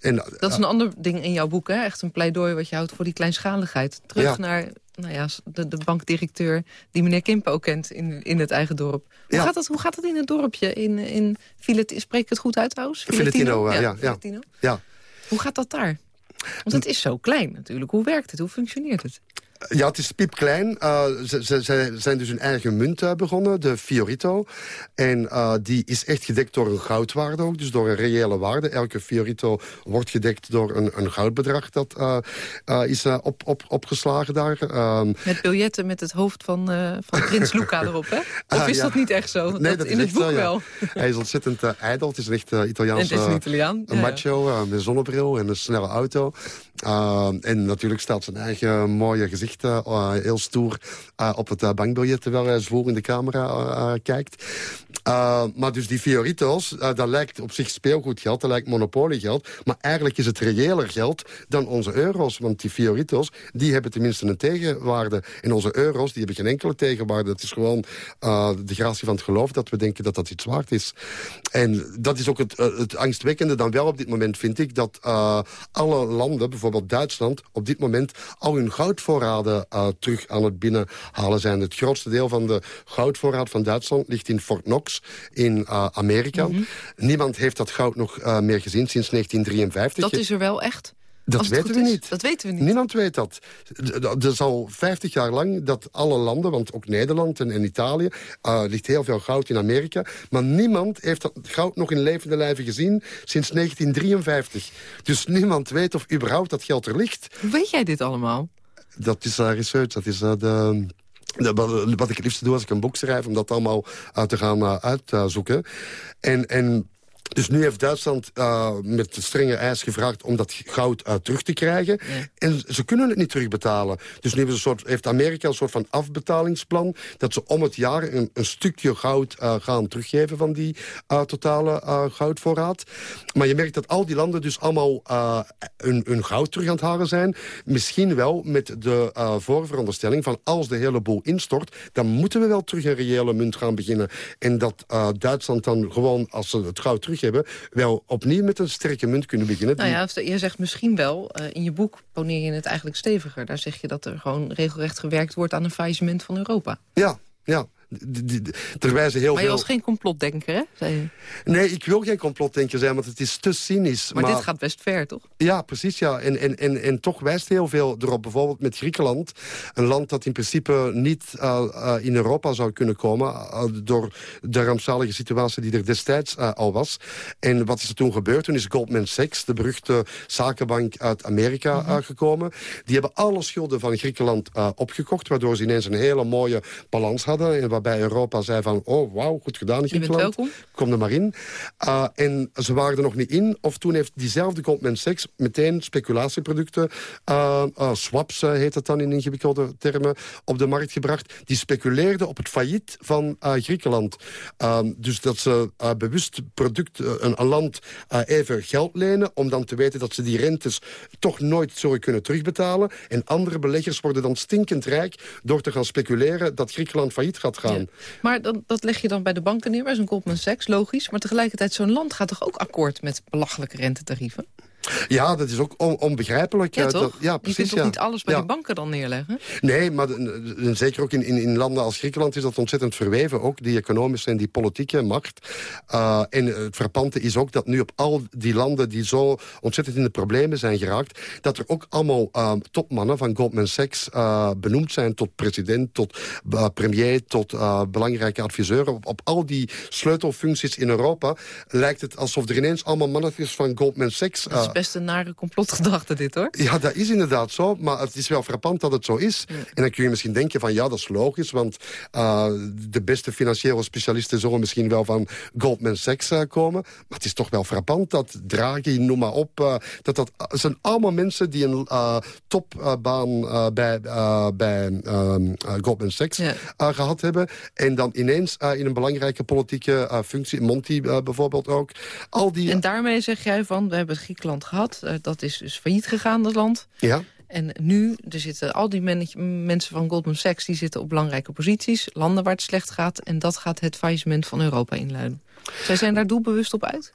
En, dat is een ander ding in jouw boek, hè? Echt een pleidooi wat je houdt voor die kleinschaligheid. Terug naar nou ja, de, de bankdirecteur die meneer Kimpen ook kent in, in het eigen dorp. Hoe, gaat dat, hoe gaat dat in het dorpje? In, in Filet, spreek ik het goed uit trouwens? Filetino, ja. ja, ja. Hoe gaat dat daar? Want het is zo klein natuurlijk. Hoe werkt het? Hoe functioneert het? Ja, het is piepklein. Uh, ze, ze, ze, zijn dus hun eigen munt uh, begonnen, de Fiorito. En uh, die is echt gedekt door een goudwaarde ook, dus door een reële waarde. Elke Fiorito wordt gedekt door een, een goudbedrag dat is op, op, opgeslagen daar. Um, met biljetten met het hoofd van, van prins Luca <laughs> erop, hè? Of is ja. dat niet echt zo? Nee, dat, in het boek zo, wel. Hij is ontzettend ijdel. Het is een echt is een Italiaan. Macho met een zonnebril en een snelle auto. en natuurlijk staat zijn eigen mooie gezicht uh, heel stoer uh, op het bankbiljet... terwijl hij zwoer in de camera kijkt. maar dus die Fioritos, dat lijkt op zich speelgoedgeld, dat lijkt monopoliegeld. Maar eigenlijk is het reëler geld dan onze euro's. Want die Fioritos, die hebben tenminste een tegenwaarde. En onze euro's, die hebben geen enkele tegenwaarde. Het is gewoon de gratie van het geloof dat we denken dat dat iets waard is. En dat is ook het, het angstwekkende dan wel op dit moment, vind ik... dat alle landen, bijvoorbeeld Duitsland, op dit moment al hun goudvoorraad uh, terug aan het binnenhalen zijn. Het grootste deel van de goudvoorraad van Duitsland ligt in Fort Knox in uh, Amerika. Mm -hmm. Niemand heeft dat goud nog uh, meer gezien sinds 1953. Dat is er wel echt? Dat weten we niet. Dat weten we niet. Niemand weet dat. Het is al 50 jaar lang dat alle landen, want ook Nederland en, en Italië... Uh, ligt heel veel goud in Amerika. Maar niemand heeft dat goud nog in levende lijven gezien sinds 1953. Dus niemand weet of überhaupt dat geld er ligt. Hoe weet jij dit allemaal? Dat is research, dat is uh, de... De, wat ik het liefste doe als ik een boek schrijf... om dat allemaal te gaan uitzoeken. en, en Dus nu heeft Duitsland uh, met strenge eis gevraagd om dat goud uh, terug te krijgen. En ze kunnen het niet terugbetalen. Dus nu heeft, soort, heeft Amerika een soort van afbetalingsplan... dat ze om het jaar een, een stukje goud uh, gaan teruggeven van die totale goudvoorraad. Maar je merkt dat al die landen dus allemaal hun, hun, goud terug aan het halen zijn. Misschien wel met de voorveronderstelling van als de hele boel instort... dan moeten we wel terug een reële munt gaan beginnen. En dat Duitsland dan gewoon, als ze het goud terug hebben... wel opnieuw met een sterke munt kunnen beginnen. Nou ja, je zegt misschien wel, uh, in je boek poneer je het eigenlijk steviger. Daar zeg je dat er gewoon regelrecht gewerkt wordt aan een faillissement van Europa. Ja, ja. Er wijzen heel maar je was geen complotdenker, hè? Zei je. Nee, ik wil geen complotdenker zijn, want het is te cynisch. Maar, dit gaat best ver, toch? Ja, precies, ja. En, en, en, en toch wijst heel veel erop. Bijvoorbeeld met Griekenland. Een land dat in principe niet uh, uh, in Europa zou kunnen komen... Uh, door de rampzalige situatie die er destijds al was. En wat is er toen gebeurd? Toen is Goldman Sachs, de beruchte zakenbank uit Amerika, mm -hmm. gekomen. Die hebben alle schulden van Griekenland opgekocht... waardoor ze ineens een hele mooie balans hadden... En waarbij Europa zei van, oh wauw, goed gedaan Griekenland. Kom er maar in. Uh, en ze waren er nog niet in. Of toen heeft diezelfde Goldman Sachs meteen speculatieproducten, uh, uh, swaps heet het dan in ingewikkelde termen, op de markt gebracht. Die speculeerden op het failliet van Griekenland. dus dat ze bewust product, een, een land even geld lenen, om dan te weten dat ze die rentes toch nooit zullen kunnen terugbetalen. En andere beleggers worden dan stinkend rijk door te gaan speculeren dat Griekenland failliet gaat gaan. Maar dat, dat leg je dan bij de banken neer, bij zo'n Goldman Sachs, logisch. Maar tegelijkertijd, zo'n land gaat toch ook akkoord met belachelijke rentetarieven? Ja, dat is ook on onbegrijpelijk. Ja, toch? Dat, ja, precies, je kunt toch niet alles bij ja. die banken dan neerleggen? Nee, maar zeker ook in, in, in, landen als Griekenland is dat ontzettend verweven. Ook die economische en die politieke macht. Uh, en het verpante is ook dat nu op al die landen die zo ontzettend in de problemen zijn geraakt... dat er ook allemaal uh, topmannen van Goldman Sachs uh, benoemd zijn... tot president, tot premier, tot belangrijke adviseuren. Op, op, al die sleutelfuncties in Europa lijkt het alsof er ineens allemaal mannetjes van Goldman Sachs best een nare complotgedachte dit, hoor. Ja, dat is inderdaad zo, maar het is wel frappant dat het zo is. En dan kun je misschien denken van ja, dat is logisch... want uh, de beste financiële specialisten zullen misschien wel van Goldman Sachs uh, komen. Maar het is toch wel frappant dat Draghi, noem maar op... Uh, dat dat zijn allemaal mensen die een topbaan bij, bij ehm, Goldman Sachs ja. gehad hebben... en dan ineens in een belangrijke politieke functie, Monti bijvoorbeeld ook... Al die, en daarmee zeg jij van, we hebben Griekenland gehad. Uh, dat is dus failliet gegaan, dat land. Ja. En nu, er zitten al die mensen van Goldman Sachs... die zitten op belangrijke posities, landen waar het slecht gaat... en dat gaat het faillissement van Europa inluiden. Zij zijn daar doelbewust op uit?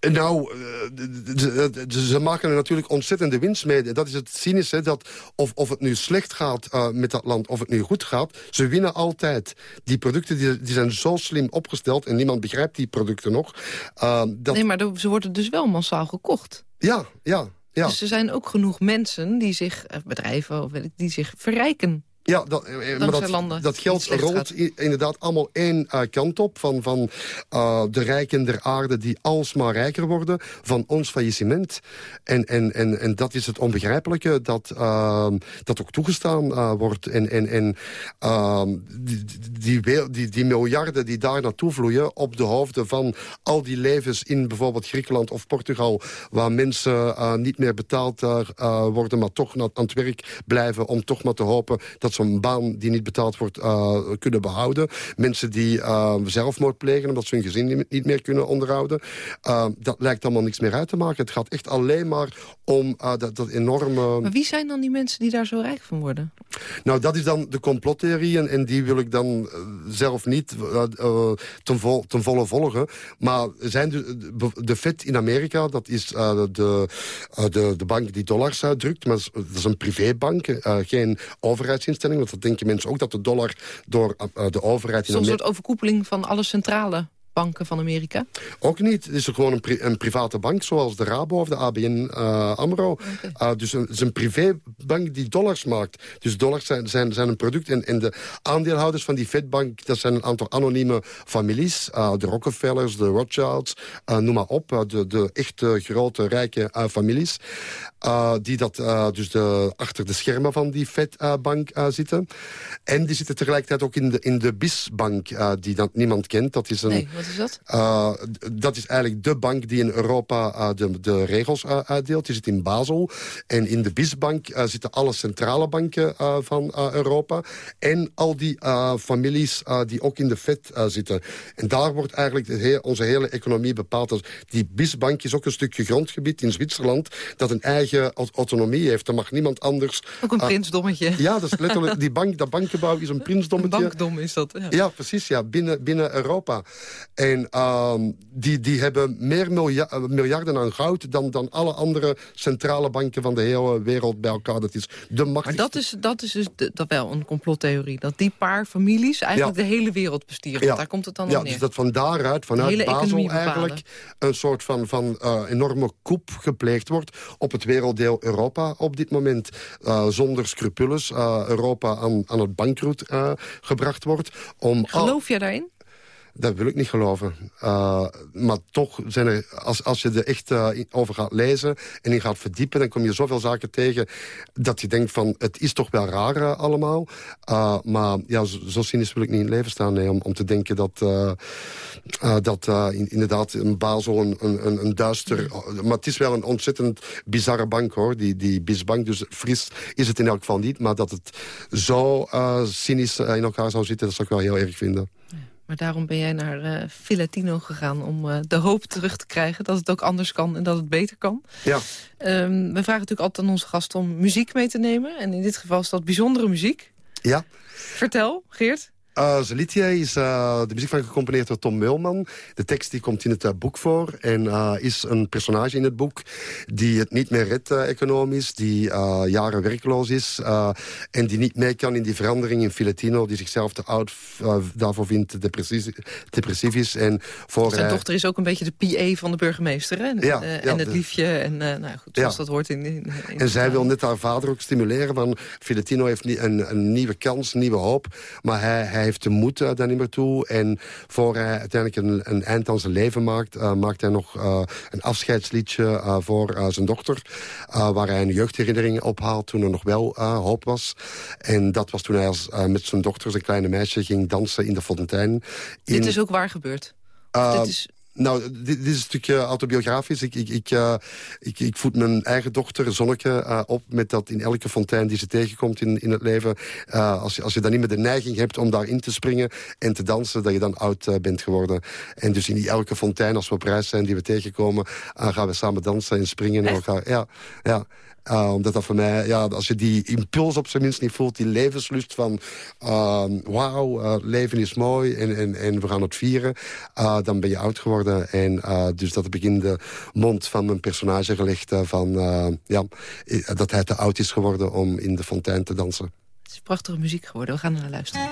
Nou, eh, ze maken er natuurlijk ontzettende winst mee. Dat is het cynische, dat of, of het nu slecht gaat uh, met dat land, of het nu goed gaat, ze winnen altijd. Die producten die, die zijn zo slim opgesteld en niemand begrijpt die producten nog. Uh, dat... Nee, maar ze worden dus wel massaal gekocht. Ja, ja. Ja. Dus er zijn ook genoeg mensen die zich, bedrijven, die zich verrijken ja, dat, eh, maar dat, dat geld rolt inderdaad allemaal één uh, kant op. Van, van uh, de rijken der aarde die alsmaar rijker worden. Van ons faillissement. En, en, en, en dat is het onbegrijpelijke dat uh, dat ook toegestaan wordt. En, en, en ehm, die, die, die, die, miljarden die daar naartoe vloeien... op de hoofden van al die levens in bijvoorbeeld Griekenland of Portugal... waar mensen niet meer betaald worden, maar toch aan het werk blijven... om toch maar te hopen dat zo'n baan die niet betaald wordt uh, kunnen behouden. Mensen die uh, zelfmoord plegen omdat ze hun gezin niet meer kunnen onderhouden. Uh, dat lijkt allemaal niks meer uit te maken. Het gaat echt alleen maar om dat, dat enorme... Maar wie zijn dan die mensen die daar zo rijk van worden? Nou, dat is dan de complottheorieën en die wil ik dan zelf niet ten, vo ten, volle volgen. Maar zijn de, de FED in Amerika, dat is de, de, de bank die dollars uitdrukt, maar dat is een privébank, geen overheidsinstelling want dat denken mensen ook dat de dollar door uh, de overheid... Zo'n soort overkoepeling van alle centrale banken van Amerika? Ook niet. Het is gewoon een, pri een private bank, zoals de Rabo of de ABN uh, AMRO. Okay. Uh, dus een, het is een privébank die dollars maakt. Dus dollars zijn, zijn, zijn een product. En, en de aandeelhouders van die Fedbank, dat zijn een aantal anonieme families. Uh, de Rockefellers, de Rothschilds, noem maar op. de, de echte grote, rijke families. Die dat, dus de, achter de schermen van die Fed-bank zitten. En die zitten tegelijkertijd ook in de, in de BIS-bank, die dat niemand kent. Dat is een, nee, wat is dat? dat is eigenlijk de bank die in Europa de, de regels uitdeelt. Die zit in Basel. En in de BIS-bank zitten alle centrale banken van Europa. En al die families die ook in de Fed zitten. En daar wordt eigenlijk de onze hele economie bepaald. Die BIS-bank is ook een stukje grondgebied in Zwitserland... dat een eigen autonomie heeft. Er mag niemand anders... Ook een prinsdommetje. Ja, dat is letterlijk, die bank, dat bankgebouw is een prinsdommetje. Een bankdom is dat, ja. Ja, precies, ja, binnen, binnen Europa. En uh, die, die hebben meer miljarden aan goud... Dan, dan alle andere centrale banken van de hele wereld bij elkaar. Dat is de machtigste... Maar dat is, dat is dus dat wel een complottheorie. Dat die paar families eigenlijk de hele wereld bestieren. Ja. Daar komt het dan ja, neer. Dus dat van daaruit, vanuit Basel eigenlijk... een soort van, van uh, enorme koep gepleegd wordt... op het werelddeel Europa op dit moment. Uh, zonder scrupules uh, Europa aan, aan het bankroet gebracht wordt. Om Geloof je daarin? Dat wil ik niet geloven. Uh, maar toch zijn er, als, als je er echt uh, over gaat lezen en in gaat verdiepen... dan kom je zoveel zaken tegen dat je denkt van... het is toch wel raar uh, allemaal. maar ja, zo, cynisch wil ik niet in het leven staan. Om, om te denken dat, dat in, inderdaad een Basel een, een, een duister... maar het is wel een ontzettend bizarre bank, hoor. Die, die BISbank. Dus fris is het in elk geval niet. Maar dat het zo cynisch in elkaar zou zitten... dat zou ik wel heel erg vinden. Maar daarom ben jij naar uh, Filatino gegaan om uh, de hoop terug te krijgen... dat het ook anders kan en dat het beter kan. Ja. Um, we vragen natuurlijk altijd aan onze gasten om muziek mee te nemen. En in dit geval is dat bijzondere muziek. Ja. Vertel, Geert. Uh, is uh, de muziek van gecomponeerd door Tom Meulman. De tekst die komt in het uh, boek voor. En is een personage in het boek die het niet meer redt economisch. Die jaren werkloos is. en die niet mee kan in die verandering in Filatino. Die zichzelf te oud daarvoor vindt, depressief, depressief is. En voor, Zijn dochter is ook een beetje de PA van de burgemeester. Hè? Ja, en het liefje. En nou goed, zoals dat hoort in, in, in En zij wil net haar vader ook stimuleren. Van Filatino heeft een, een nieuwe kans, een nieuwe hoop. Maar hij, hij heeft de moed uh, daar niet meer toe. En voor hij uiteindelijk een, een eind aan zijn leven maakt... Uh, maakt hij nog uh, een afscheidsliedje voor zijn dochter. waar hij een jeugdherinnering ophaalt toen er nog wel hoop was. En dat was toen hij als, met zijn dochter, zijn kleine meisje... ging dansen in de fontein. In... Dit is ook waar gebeurd? dit is... Nou, dit, dit, is een stukje autobiografisch. Ik, ik, ik, uh, ik, ik voed mijn eigen dochter, Zonneke, uh, op met dat in elke fontein die ze tegenkomt in, in het leven. Uh, als, je, als je dan niet meer de neiging hebt om daarin te springen en te dansen, dat je dan oud bent geworden. En dus in die elke fontein, als we op reis zijn die we tegenkomen, gaan we samen dansen en springen. En elkaar, ja, ja. Uh, omdat dat voor mij, ja, als je die impuls op zijn minst niet voelt... die levenslust van, uh, wauw, uh, leven is mooi en, en, en we gaan het vieren... Uh, dan ben je oud geworden. En dus dat heb ik in de mond van mijn personage gelegd... van, ja, dat hij te oud is geworden om in de fontein te dansen. Het is prachtige muziek geworden. We gaan er naar luisteren.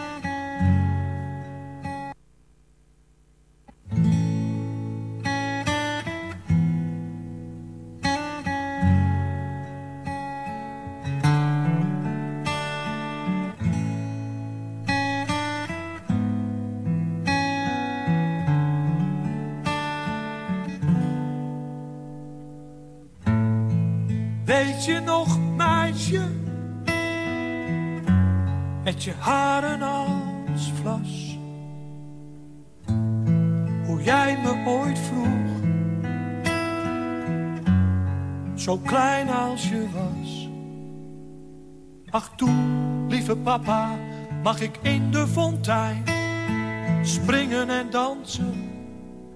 Weet je nog, meisje, met je haren als vlas, hoe jij me ooit vroeg, zo klein als je was. Ach toe, lieve papa, mag ik in de fontein springen en dansen?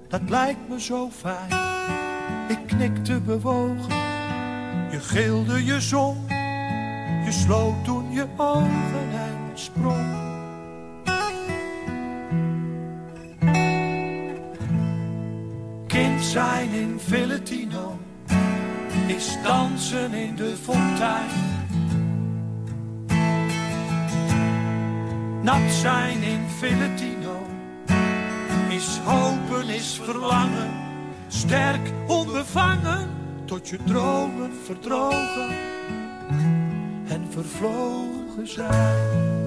Dat lijkt me zo fijn. Ik knikte bewogen je gilde, je zong, je sloot toen je ogen en sprong. Kind zijn in Filatino is dansen in de fontein. Nat zijn in Filatino is hopen, is verlangen, sterk onbevangen tot je dromen verdrogen en vervlogen zijn.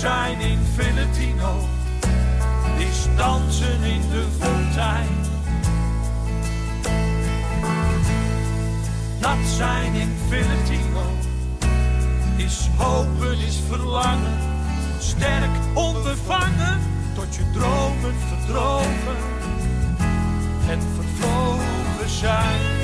Zijn in Filipino is dansen in de fontein. Nat zijn in Filipino is hopen, is verlangen. Sterk onbevangen tot je dromen verdrogen en vervlogen zijn.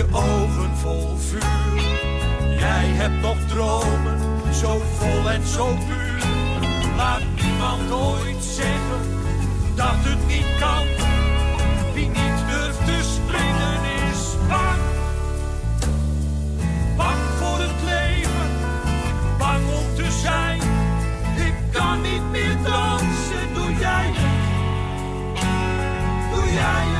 Je ogen vol vuur. Jij hebt nog dromen, zo vol en zo puur. Laat niemand ooit zeggen dat het niet kan. Wie niet durft te springen is bang. Bang voor het leven, bang om te zijn. Ik kan niet meer dansen, doe jij het? Doe jij het?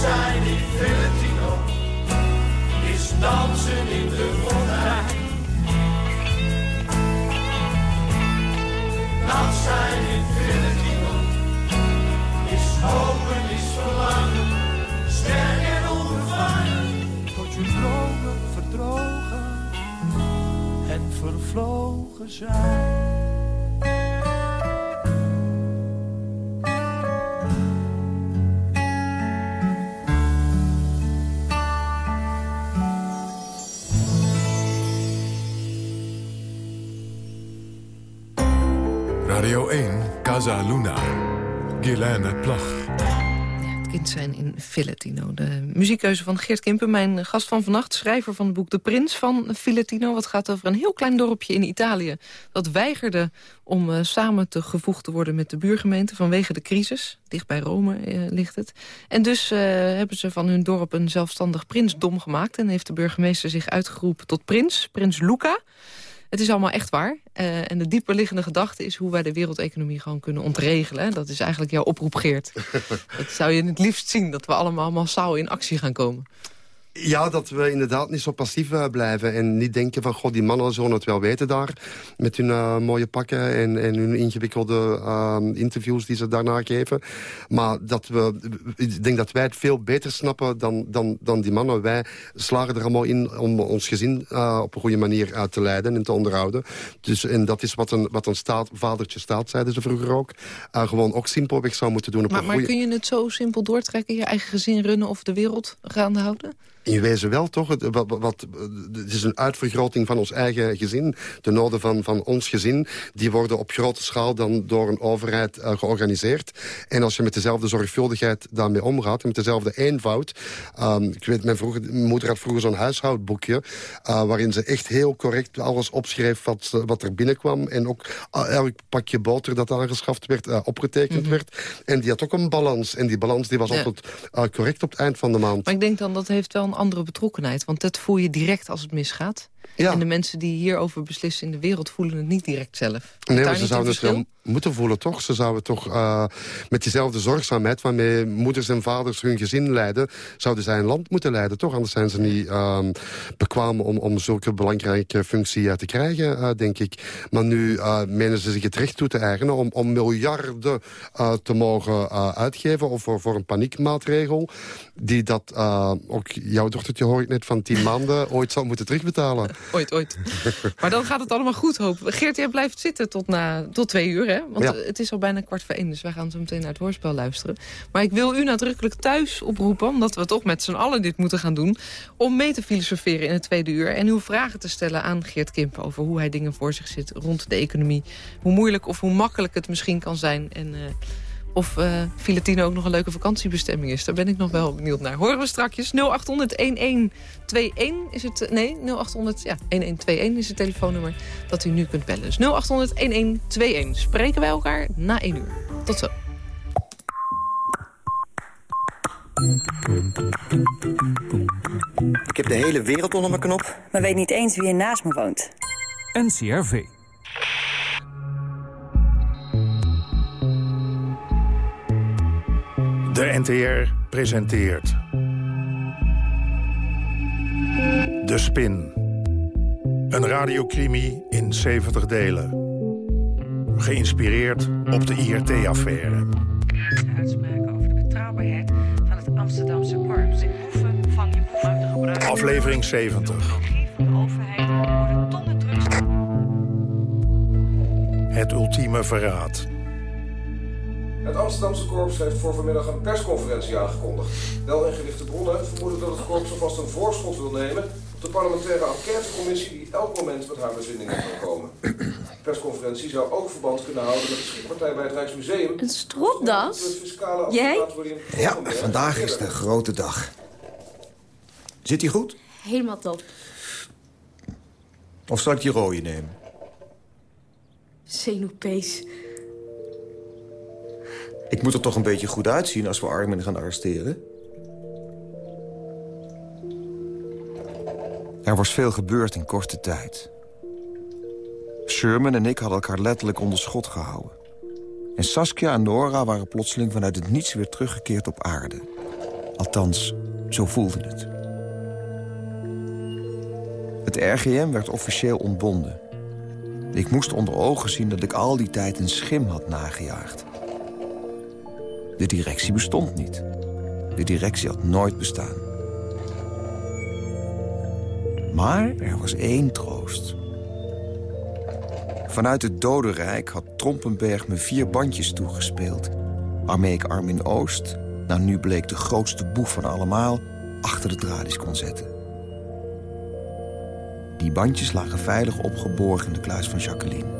zijn in Filipino is dansen in de fontein. Laat zijn in Filipino is hopen, is verlangen. Sterk en onbevangen, tot je dromen verdrogen en vervlogen zijn. Radio 1, Casa Luna. Guilaine Plag. Het kind zijn in Filetino. De muziekkeuze van Geert Kimpen, mijn gast van vannacht... schrijver van het boek De Prins van Filetino. Wat gaat over een heel klein dorpje in Italië... dat weigerde om eh, samen te gevoegd te worden met de buurgemeente... vanwege de crisis. Dicht bij Rome eh, ligt het. En dus eh, hebben ze van hun dorp een zelfstandig prinsdom gemaakt... en heeft de burgemeester zich uitgeroepen tot prins, prins Luca... Het is allemaal echt waar. Eh, en de dieperliggende gedachte is hoe wij de wereldeconomie gewoon kunnen ontregelen. Dat is eigenlijk jouw oproep, Geert. <laughs> dat zou je het liefst zien, dat we allemaal massaal in actie gaan komen. Ja, dat we inderdaad niet zo passief eh, blijven. En niet denken van, god, die mannen zullen het wel weten daar. Met hun eh, mooie pakken en, en hun ingewikkelde uh, interviews die ze daarna geven. Maar dat we, ik denk dat wij het veel beter snappen dan, dan, dan die mannen. Wij slagen er allemaal in om ons gezin uh, op een goede manier uit te leiden en te onderhouden. Dus, en dat is wat een, wat een staat, vadertje staat, zeiden ze vroeger ook. Gewoon ook simpelweg zou moeten doen. Op Maar, een maar goede... kun je het zo simpel doortrekken? Je eigen gezin runnen of de wereld gaande houden? In wezen wel, toch? Het, wat, wat, het is een uitvergroting van ons eigen gezin. De noden van, van ons gezin, die worden op grote schaal dan door een overheid uh, georganiseerd. En als je met dezelfde zorgvuldigheid daarmee omgaat, en met dezelfde eenvoud... Um, ik weet, mijn, vroeger, mijn moeder had vroeger zo'n huishoudboekje... Uh, waarin ze echt heel correct alles opschreef wat, wat er binnenkwam. En ook uh, elk pakje boter dat aangeschaft werd, uh, opgetekend mm -hmm. werd. En die had ook een balans. En die balans die was ja. altijd correct op het eind van de maand. Maar ik denk dan, dat heeft wel andere betrokkenheid. Want dat voel je direct als het misgaat. En de mensen die hierover beslissen in de wereld voelen het niet direct zelf. Nee, maar ze zouden het wel moeten voelen, toch? Ze zouden toch uh, met diezelfde zorgzaamheid... waarmee moeders en vaders hun gezin leiden... zouden zij een land moeten leiden, toch? Anders zijn ze niet uh, bekwaam om, om zulke belangrijke functie te krijgen, uh, denk ik. Maar nu uh, menen ze zich het recht toe te eigenen... om, om miljarden te mogen uitgeven of voor, voor een paniekmaatregel... die dat, ook jouw dochtertje hoor ik net van tien maanden... ooit zal moeten terugbetalen. Ooit, ooit. <laughs> maar dan gaat het allemaal goed, hoop. Geert, jij blijft zitten tot, na, tot twee uur, hè? Want ja. het is al bijna kwart voor één, dus wij gaan zo meteen naar het hoorspel luisteren. Maar ik wil u nadrukkelijk thuis oproepen, omdat we toch met z'n allen dit moeten gaan doen... om mee te filosoferen in het tweede uur en uw vragen te stellen aan Geert Kimp... over hoe hij dingen voor zich zit rond de economie. Hoe moeilijk of hoe makkelijk het misschien kan zijn... En, uh, of uh, Filatino ook nog een leuke vakantiebestemming is. Daar ben ik nog wel benieuwd naar. Horen we strakjes. 0800-1121 is het... Nee, 0800, ja, 1121 is het telefoonnummer dat u nu kunt bellen. Dus 0800-1121. Spreken wij elkaar na 1 uur. Tot zo. Ik heb de hele wereld onder mijn knop. Maar weet niet eens wie er naast me woont. NCRV. De NTR presenteert... De Spin. Een radiocrimi in 70 delen. Geïnspireerd op de IRT-affaire. uitspraken over de betrouwbaarheid van het Amsterdamse korps. Boeven vang je boeven. Aflevering 70. De overheid worden tonnen drugs... Het ultieme verraad. Het Amsterdamse korps heeft voor vanmiddag een persconferentie aangekondigd. Wel ingerichte bronnen vermoeden dat het korps alvast een voorschot wil nemen... op de parlementaire enquêtecommissie die elk moment met haar bevindingen kan komen. De persconferentie zou ook verband kunnen houden met de schietpartij bij het Rijksmuseum... Een stropdas? Jij? Ja, vandaag is de grote dag. Zit hij goed? Helemaal top. Of zal ik die rode nemen? Zenuwpees. Ik moet er toch een beetje goed uitzien als we Armin gaan arresteren. Er was veel gebeurd in korte tijd. Sherman en ik hadden elkaar letterlijk onder schot gehouden. En Saskia en Nora waren plotseling vanuit het niets weer teruggekeerd op aarde. Althans, zo voelde het. Het RGM werd officieel ontbonden. Ik moest onder ogen zien dat ik al die tijd een schim had nagejaagd. De directie bestond niet. De directie had nooit bestaan. Maar er was één troost. Vanuit het dodenrijk had Trompenberg me vier bandjes toegespeeld... waarmee ik Armin Oost, nou nu bleek de grootste boef van allemaal... achter de tralies kon zetten. Die bandjes lagen veilig opgeborgen in de kluis van Jacqueline.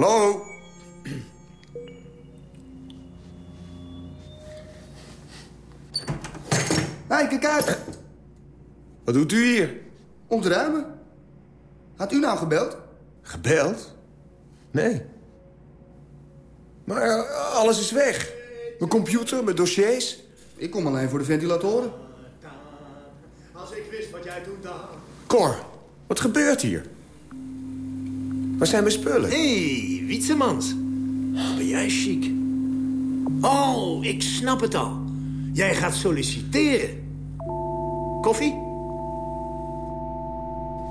Hallo? Hé, hey, kijk uit. Wat doet u hier? Om te ruimen. Had u nou gebeld? Gebeld? Nee. Maar uh, alles is weg. Mijn computer, mijn dossiers. Ik kom alleen voor de ventilatoren. Als ik wist wat jij toen dacht. Cor, wat gebeurt hier? Waar zijn mijn spullen? Hé, hey, Wietsemans. Ben jij chic. Oh, ik snap het al. Jij gaat solliciteren. Koffie?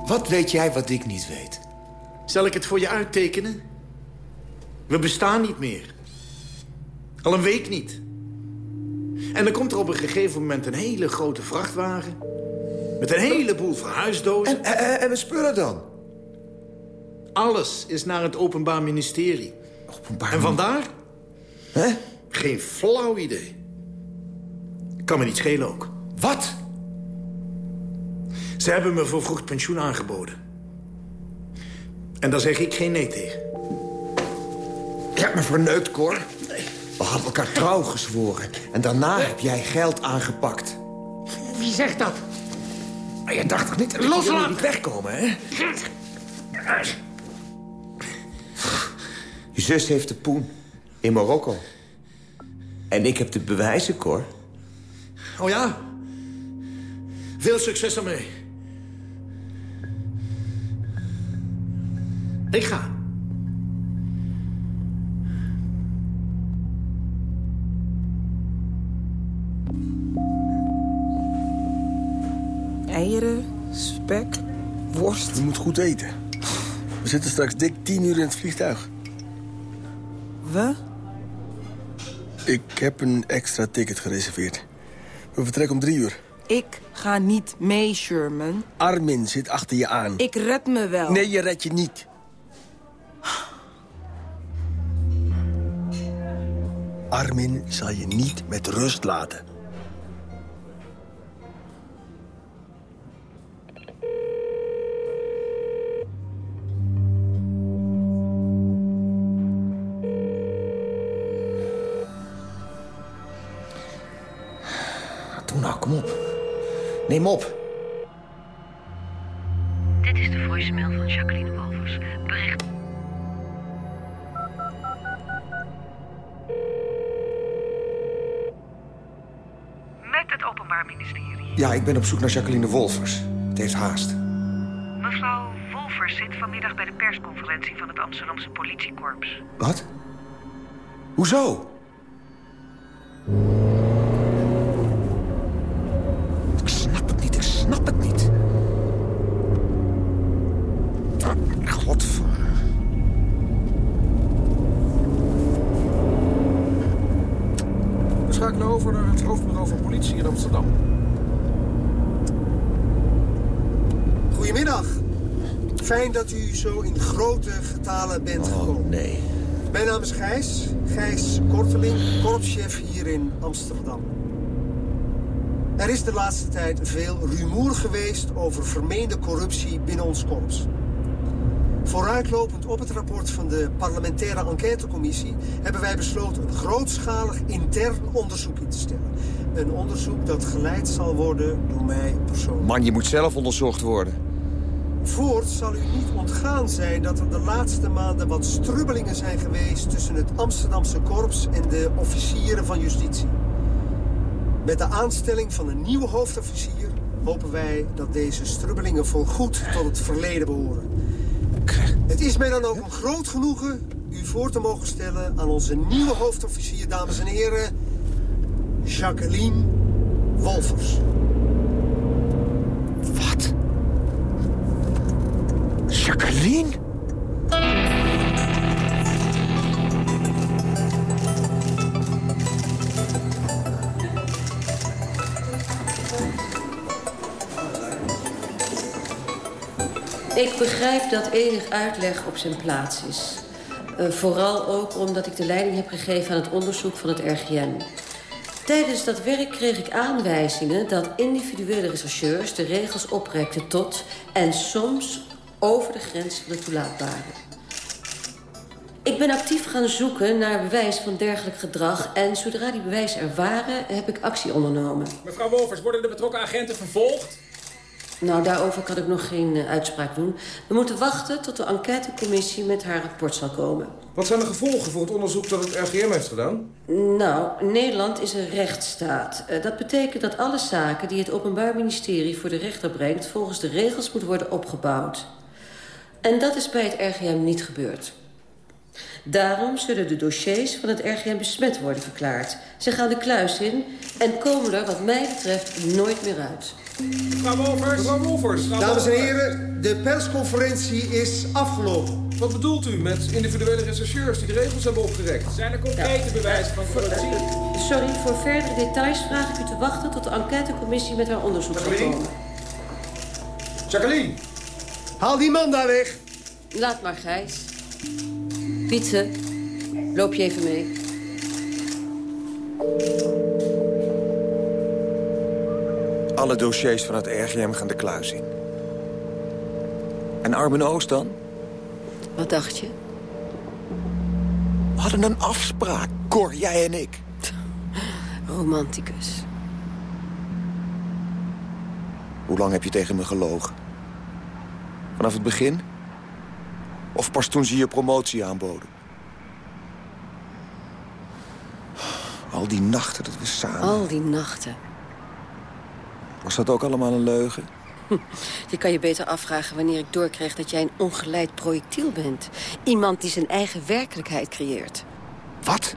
Wat weet jij wat ik niet weet? Zal ik het voor je uittekenen? We bestaan niet meer. Al een week niet. En dan komt er op een gegeven moment een hele grote vrachtwagen... met een heleboel verhuisdozen. En, en, en mijn spullen dan? Alles is naar het Openbaar Ministerie. Openbaar en vandaar? Hè? Geen flauw idee. Kan me niet schelen ook. Wat? Ze hebben me voor vroeg pensioen aangeboden. En daar zeg ik geen nee tegen. Je hebt me verneukt, Cor. We hadden elkaar trouw gezworen. En daarna heb jij geld aangepakt. Wie zegt dat? Maar je dacht toch niet dat Loslaten. niet wegkomen, hè? Zus heeft de poen. In Marokko. En ik heb de bewijzen, Cor. Oh ja? Veel succes ermee. Ik ga. Eieren, spek, worst. Je moet goed eten. We zitten straks dik tien uur in het vliegtuig. We? Ik heb een extra ticket gereserveerd. We vertrekken om drie uur. Ik ga niet mee, Sherman. Armin zit achter je aan. Ik red me wel. Nee, je redt je niet. Armin zal je niet met rust laten. Neem op. Dit is de voicemail van Jacqueline Wolvers. Bericht. Met het Openbaar Ministerie. Ja, ik ben op zoek naar Jacqueline Wolfers. Het heeft haast. Mevrouw Wolvers zit vanmiddag bij de persconferentie van het Amsterdamse politiekorps. Wat? Hoezo? Fijn dat u zo in grote getalen bent gekomen. nee. Mijn naam is Gijs. Gijs Korteling, korpschef hier in Amsterdam. Er is de laatste tijd veel rumoer geweest over vermeende corruptie binnen ons korps. Vooruitlopend op het rapport van de parlementaire enquêtecommissie... hebben wij besloten een grootschalig intern onderzoek in te stellen. Een onderzoek dat geleid zal worden door mij persoonlijk. Man, je moet zelf onderzocht worden. Voorts zal u niet ontgaan zijn dat er de laatste maanden wat strubbelingen zijn geweest... tussen het Amsterdamse korps en de officieren van justitie. Met de aanstelling van een nieuwe hoofdofficier hopen wij dat deze strubbelingen voorgoed tot het verleden behoren. Het is mij dan ook een groot genoegen u voor te mogen stellen aan onze nieuwe hoofdofficier, dames en heren, Jacqueline Wolfers. Jacqueline? Ik begrijp dat enig uitleg op zijn plaats is. Uh, vooral ook omdat ik de leiding heb gegeven aan het onderzoek van het RGN. Tijdens dat werk kreeg ik aanwijzingen dat individuele rechercheurs de regels oprekten tot en soms over de grens van het toelaatbare. Ik ben actief gaan zoeken naar bewijs van dergelijk gedrag... en zodra die bewijzen er waren, heb ik actie ondernomen. Mevrouw Wolvers, worden de betrokken agenten vervolgd? Nou, daarover kan ik nog geen uh, uitspraak doen. We moeten wachten tot de enquêtecommissie met haar rapport zal komen. Wat zijn de gevolgen voor het onderzoek dat het RGM heeft gedaan? Nou, Nederland is een rechtsstaat. Uh, dat betekent dat alle zaken die het Openbaar Ministerie voor de rechter brengt... volgens de regels moeten worden opgebouwd. En dat is bij het RGM niet gebeurd. Daarom zullen de dossiers van het RGM besmet worden verklaard. Ze gaan de kluis in en komen er wat mij betreft nooit meer uit. Mevrouw Wolfers. Mevrouw Wolfers. Dames en heren, de persconferentie is afgelopen. Wat bedoelt u met individuele rechercheurs die de regels hebben opgerekt? Zijn er concrete ja. bewijzen van corruptie? Sorry, voor verdere details vraag ik u te wachten tot de enquêtecommissie met haar onderzoek zal komen. Jacqueline! Haal die man daar weg. Laat maar, Gijs. Pietse, loop je even mee. Alle dossiers van het RGM gaan de kluis in. En Armin Oost dan? Wat dacht je? We hadden een afspraak, Cor, jij en ik. <laughs> Romanticus. Hoe lang heb je tegen me gelogen? Vanaf het begin? Of pas toen ze je promotie aanboden? Al die nachten dat we samen... Al die nachten. Was dat ook allemaal een leugen? <laughs> Je kan je beter afvragen wanneer ik doorkreeg dat jij een ongeleid projectiel bent. Iemand die zijn eigen werkelijkheid creëert. Wat?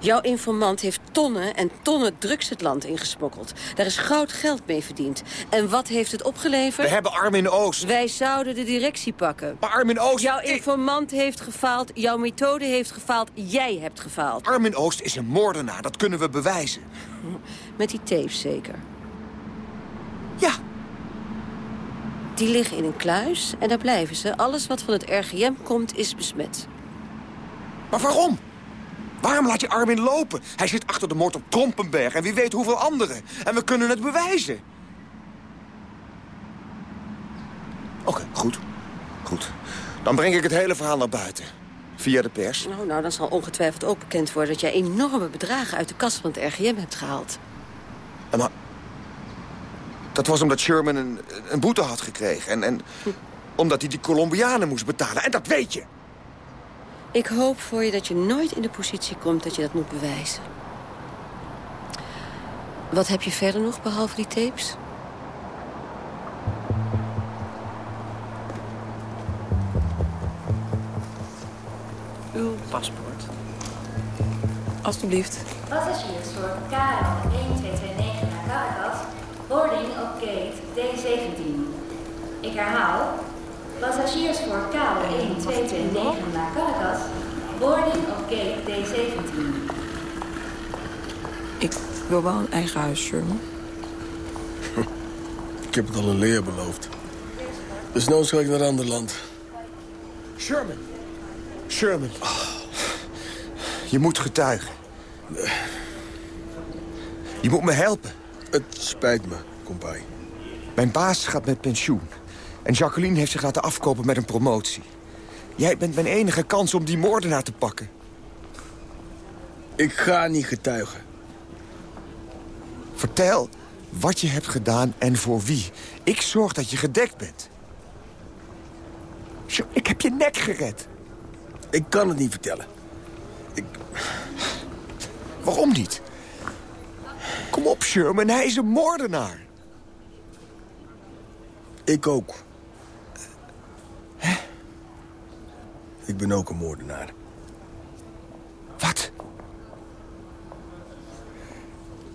Jouw informant heeft tonnen en tonnen drugs het land ingesmokkeld. Daar is goud geld mee verdiend. En wat heeft het opgeleverd? We hebben Armin Oost. Wij zouden de directie pakken. Maar Armin Oost... Jouw informant heeft gefaald, jouw methode heeft gefaald, jij hebt gefaald. Armin Oost is een moordenaar, dat kunnen we bewijzen. Met die tapes zeker? Ja. Die liggen in een kluis en daar blijven ze. Alles wat van het RGM komt is besmet. Maar waarom? Waarom laat je Armin lopen? Hij zit achter de moord op Trompenberg en wie weet hoeveel anderen. En we kunnen het bewijzen. Oké, goed. Goed. Dan breng ik het hele verhaal naar buiten. Via de pers. Nou, nou, dan zal ongetwijfeld ook bekend worden... dat jij enorme bedragen uit de kast van het RGM hebt gehaald. Ja, maar... Dat was omdat Sherman een, een boete had gekregen. En, en omdat hij die Colombianen moest betalen. En dat weet je. Ik hoop voor je dat je nooit in de positie komt dat je dat moet bewijzen. Wat heb je verder nog, behalve die tapes? Uw paspoort. Alsjeblieft. Passagiers voor KL 1229 naar Caracas, boarding op gate D17. Ik herhaal, passagiers voor KL 1229 naar Caracas, boarding op gate D17. Ik wil wel een eigen huis, Sherman. <laughs> Ik heb het al een leer beloofd. Dus nou ga ik naar een ander land. Sherman. Sherman. Je moet getuigen. Je moet me helpen. Het spijt me, kompai. Mijn baas gaat met pensioen. En Jacqueline heeft zich laten afkopen met een promotie. Jij bent mijn enige kans om die moordenaar te pakken. Ik ga niet getuigen. Vertel wat je hebt gedaan en voor wie. Ik zorg dat je gedekt bent. Ik heb je nek gered. Ik kan het niet vertellen. Ik... Waarom niet? Kom op, Sherman, hij is een moordenaar. Ik ook. Hè? Ik ben ook een moordenaar. Wat?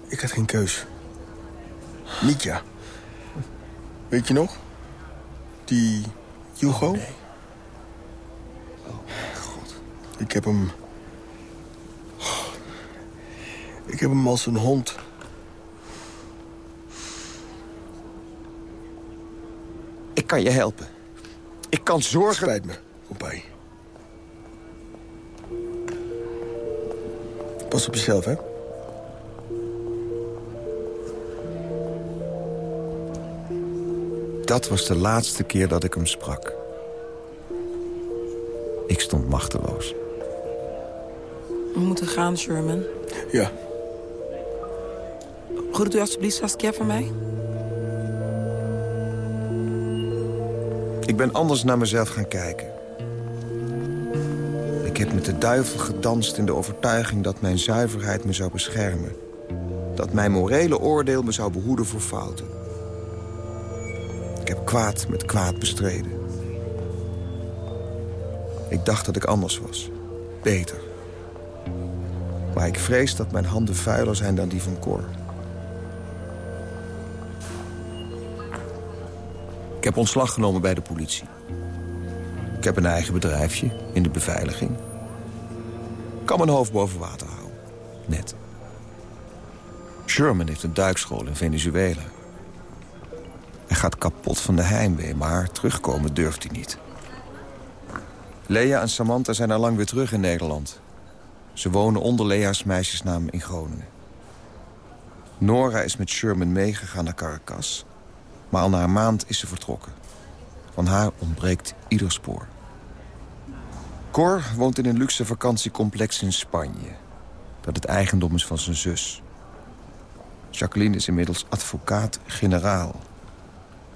Ik had geen keus. Mietja. Weet je nog? Die Hugo? Oh, God. Ik heb hem... Ik heb hem als een hond. Ik kan je helpen. Ik kan zorgen... Spijt me. Pas op jezelf, hè? Dat was de laatste keer dat ik hem sprak. Ik stond machteloos. We moeten gaan, Sherman. Ja. Groet u alsjeblieft Saskia van mij? Ik ben anders naar mezelf gaan kijken. Ik heb met de duivel gedanst in de overtuiging dat mijn zuiverheid me zou beschermen. Dat mijn morele oordeel me zou behoeden voor fouten. Ik heb kwaad met kwaad bestreden. Ik dacht dat ik anders was. Beter. Maar ik vrees dat mijn handen vuiler zijn dan die van Cor. Heb ontslag genomen bij de politie. Ik heb een eigen bedrijfje in de beveiliging. Ik kan mijn hoofd boven water houden. Net. Sherman heeft een duikschool in Venezuela. Hij gaat kapot van de heimwee, maar terugkomen durft hij niet. Lea en Samantha zijn al lang weer terug in Nederland. Ze wonen onder Lea's meisjesnaam in Groningen. Nora is met Sherman meegegaan naar Caracas. Maar al na een maand is ze vertrokken. Van haar ontbreekt ieder spoor. Cor woont in een luxe vakantiecomplex in Spanje. Dat het eigendom is van zijn zus. Jacqueline is inmiddels advocaat-generaal.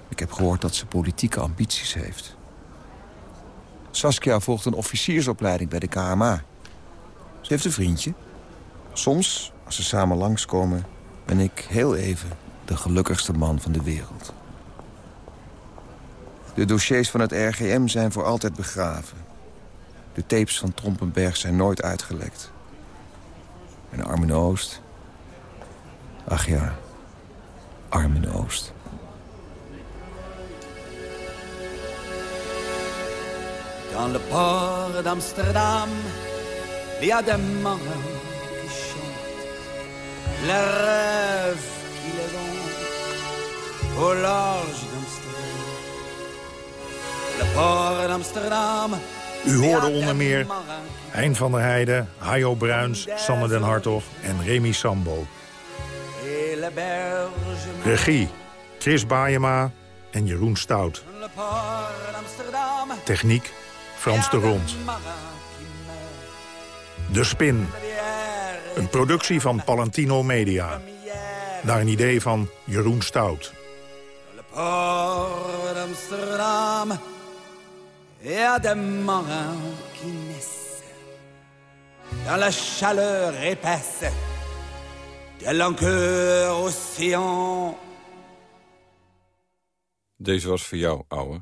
Ik heb gehoord dat ze politieke ambities heeft. Saskia volgt een officiersopleiding bij de KMA. Ze heeft een vriendje. Soms Als ze samen langskomen, ben ik heel even de gelukkigste man van de wereld. De dossiers van het RGM zijn voor altijd begraven. De tapes van Trompenberg zijn nooit uitgelekt. En Armin Oost... Ach ja, Armin Oost. Dans le port d'Amsterdam, il y a des marins qui chantent les rêves qui les vont au large U hoorde onder meer Hein van der Heijden, Hajo Bruins, Sanne den Hartog en Remy Sambo. Regie, Chris Baayema en Jeroen Stout. le. Techniek, Frans de Rond. De Spin. Een productie van Palantino Media. Naar een idee van Jeroen Stout. port d'Amsterdam, a des marins qui naissent dans la chaleur épaisse de l'enqueur océan. Deze was voor jou, ouwe.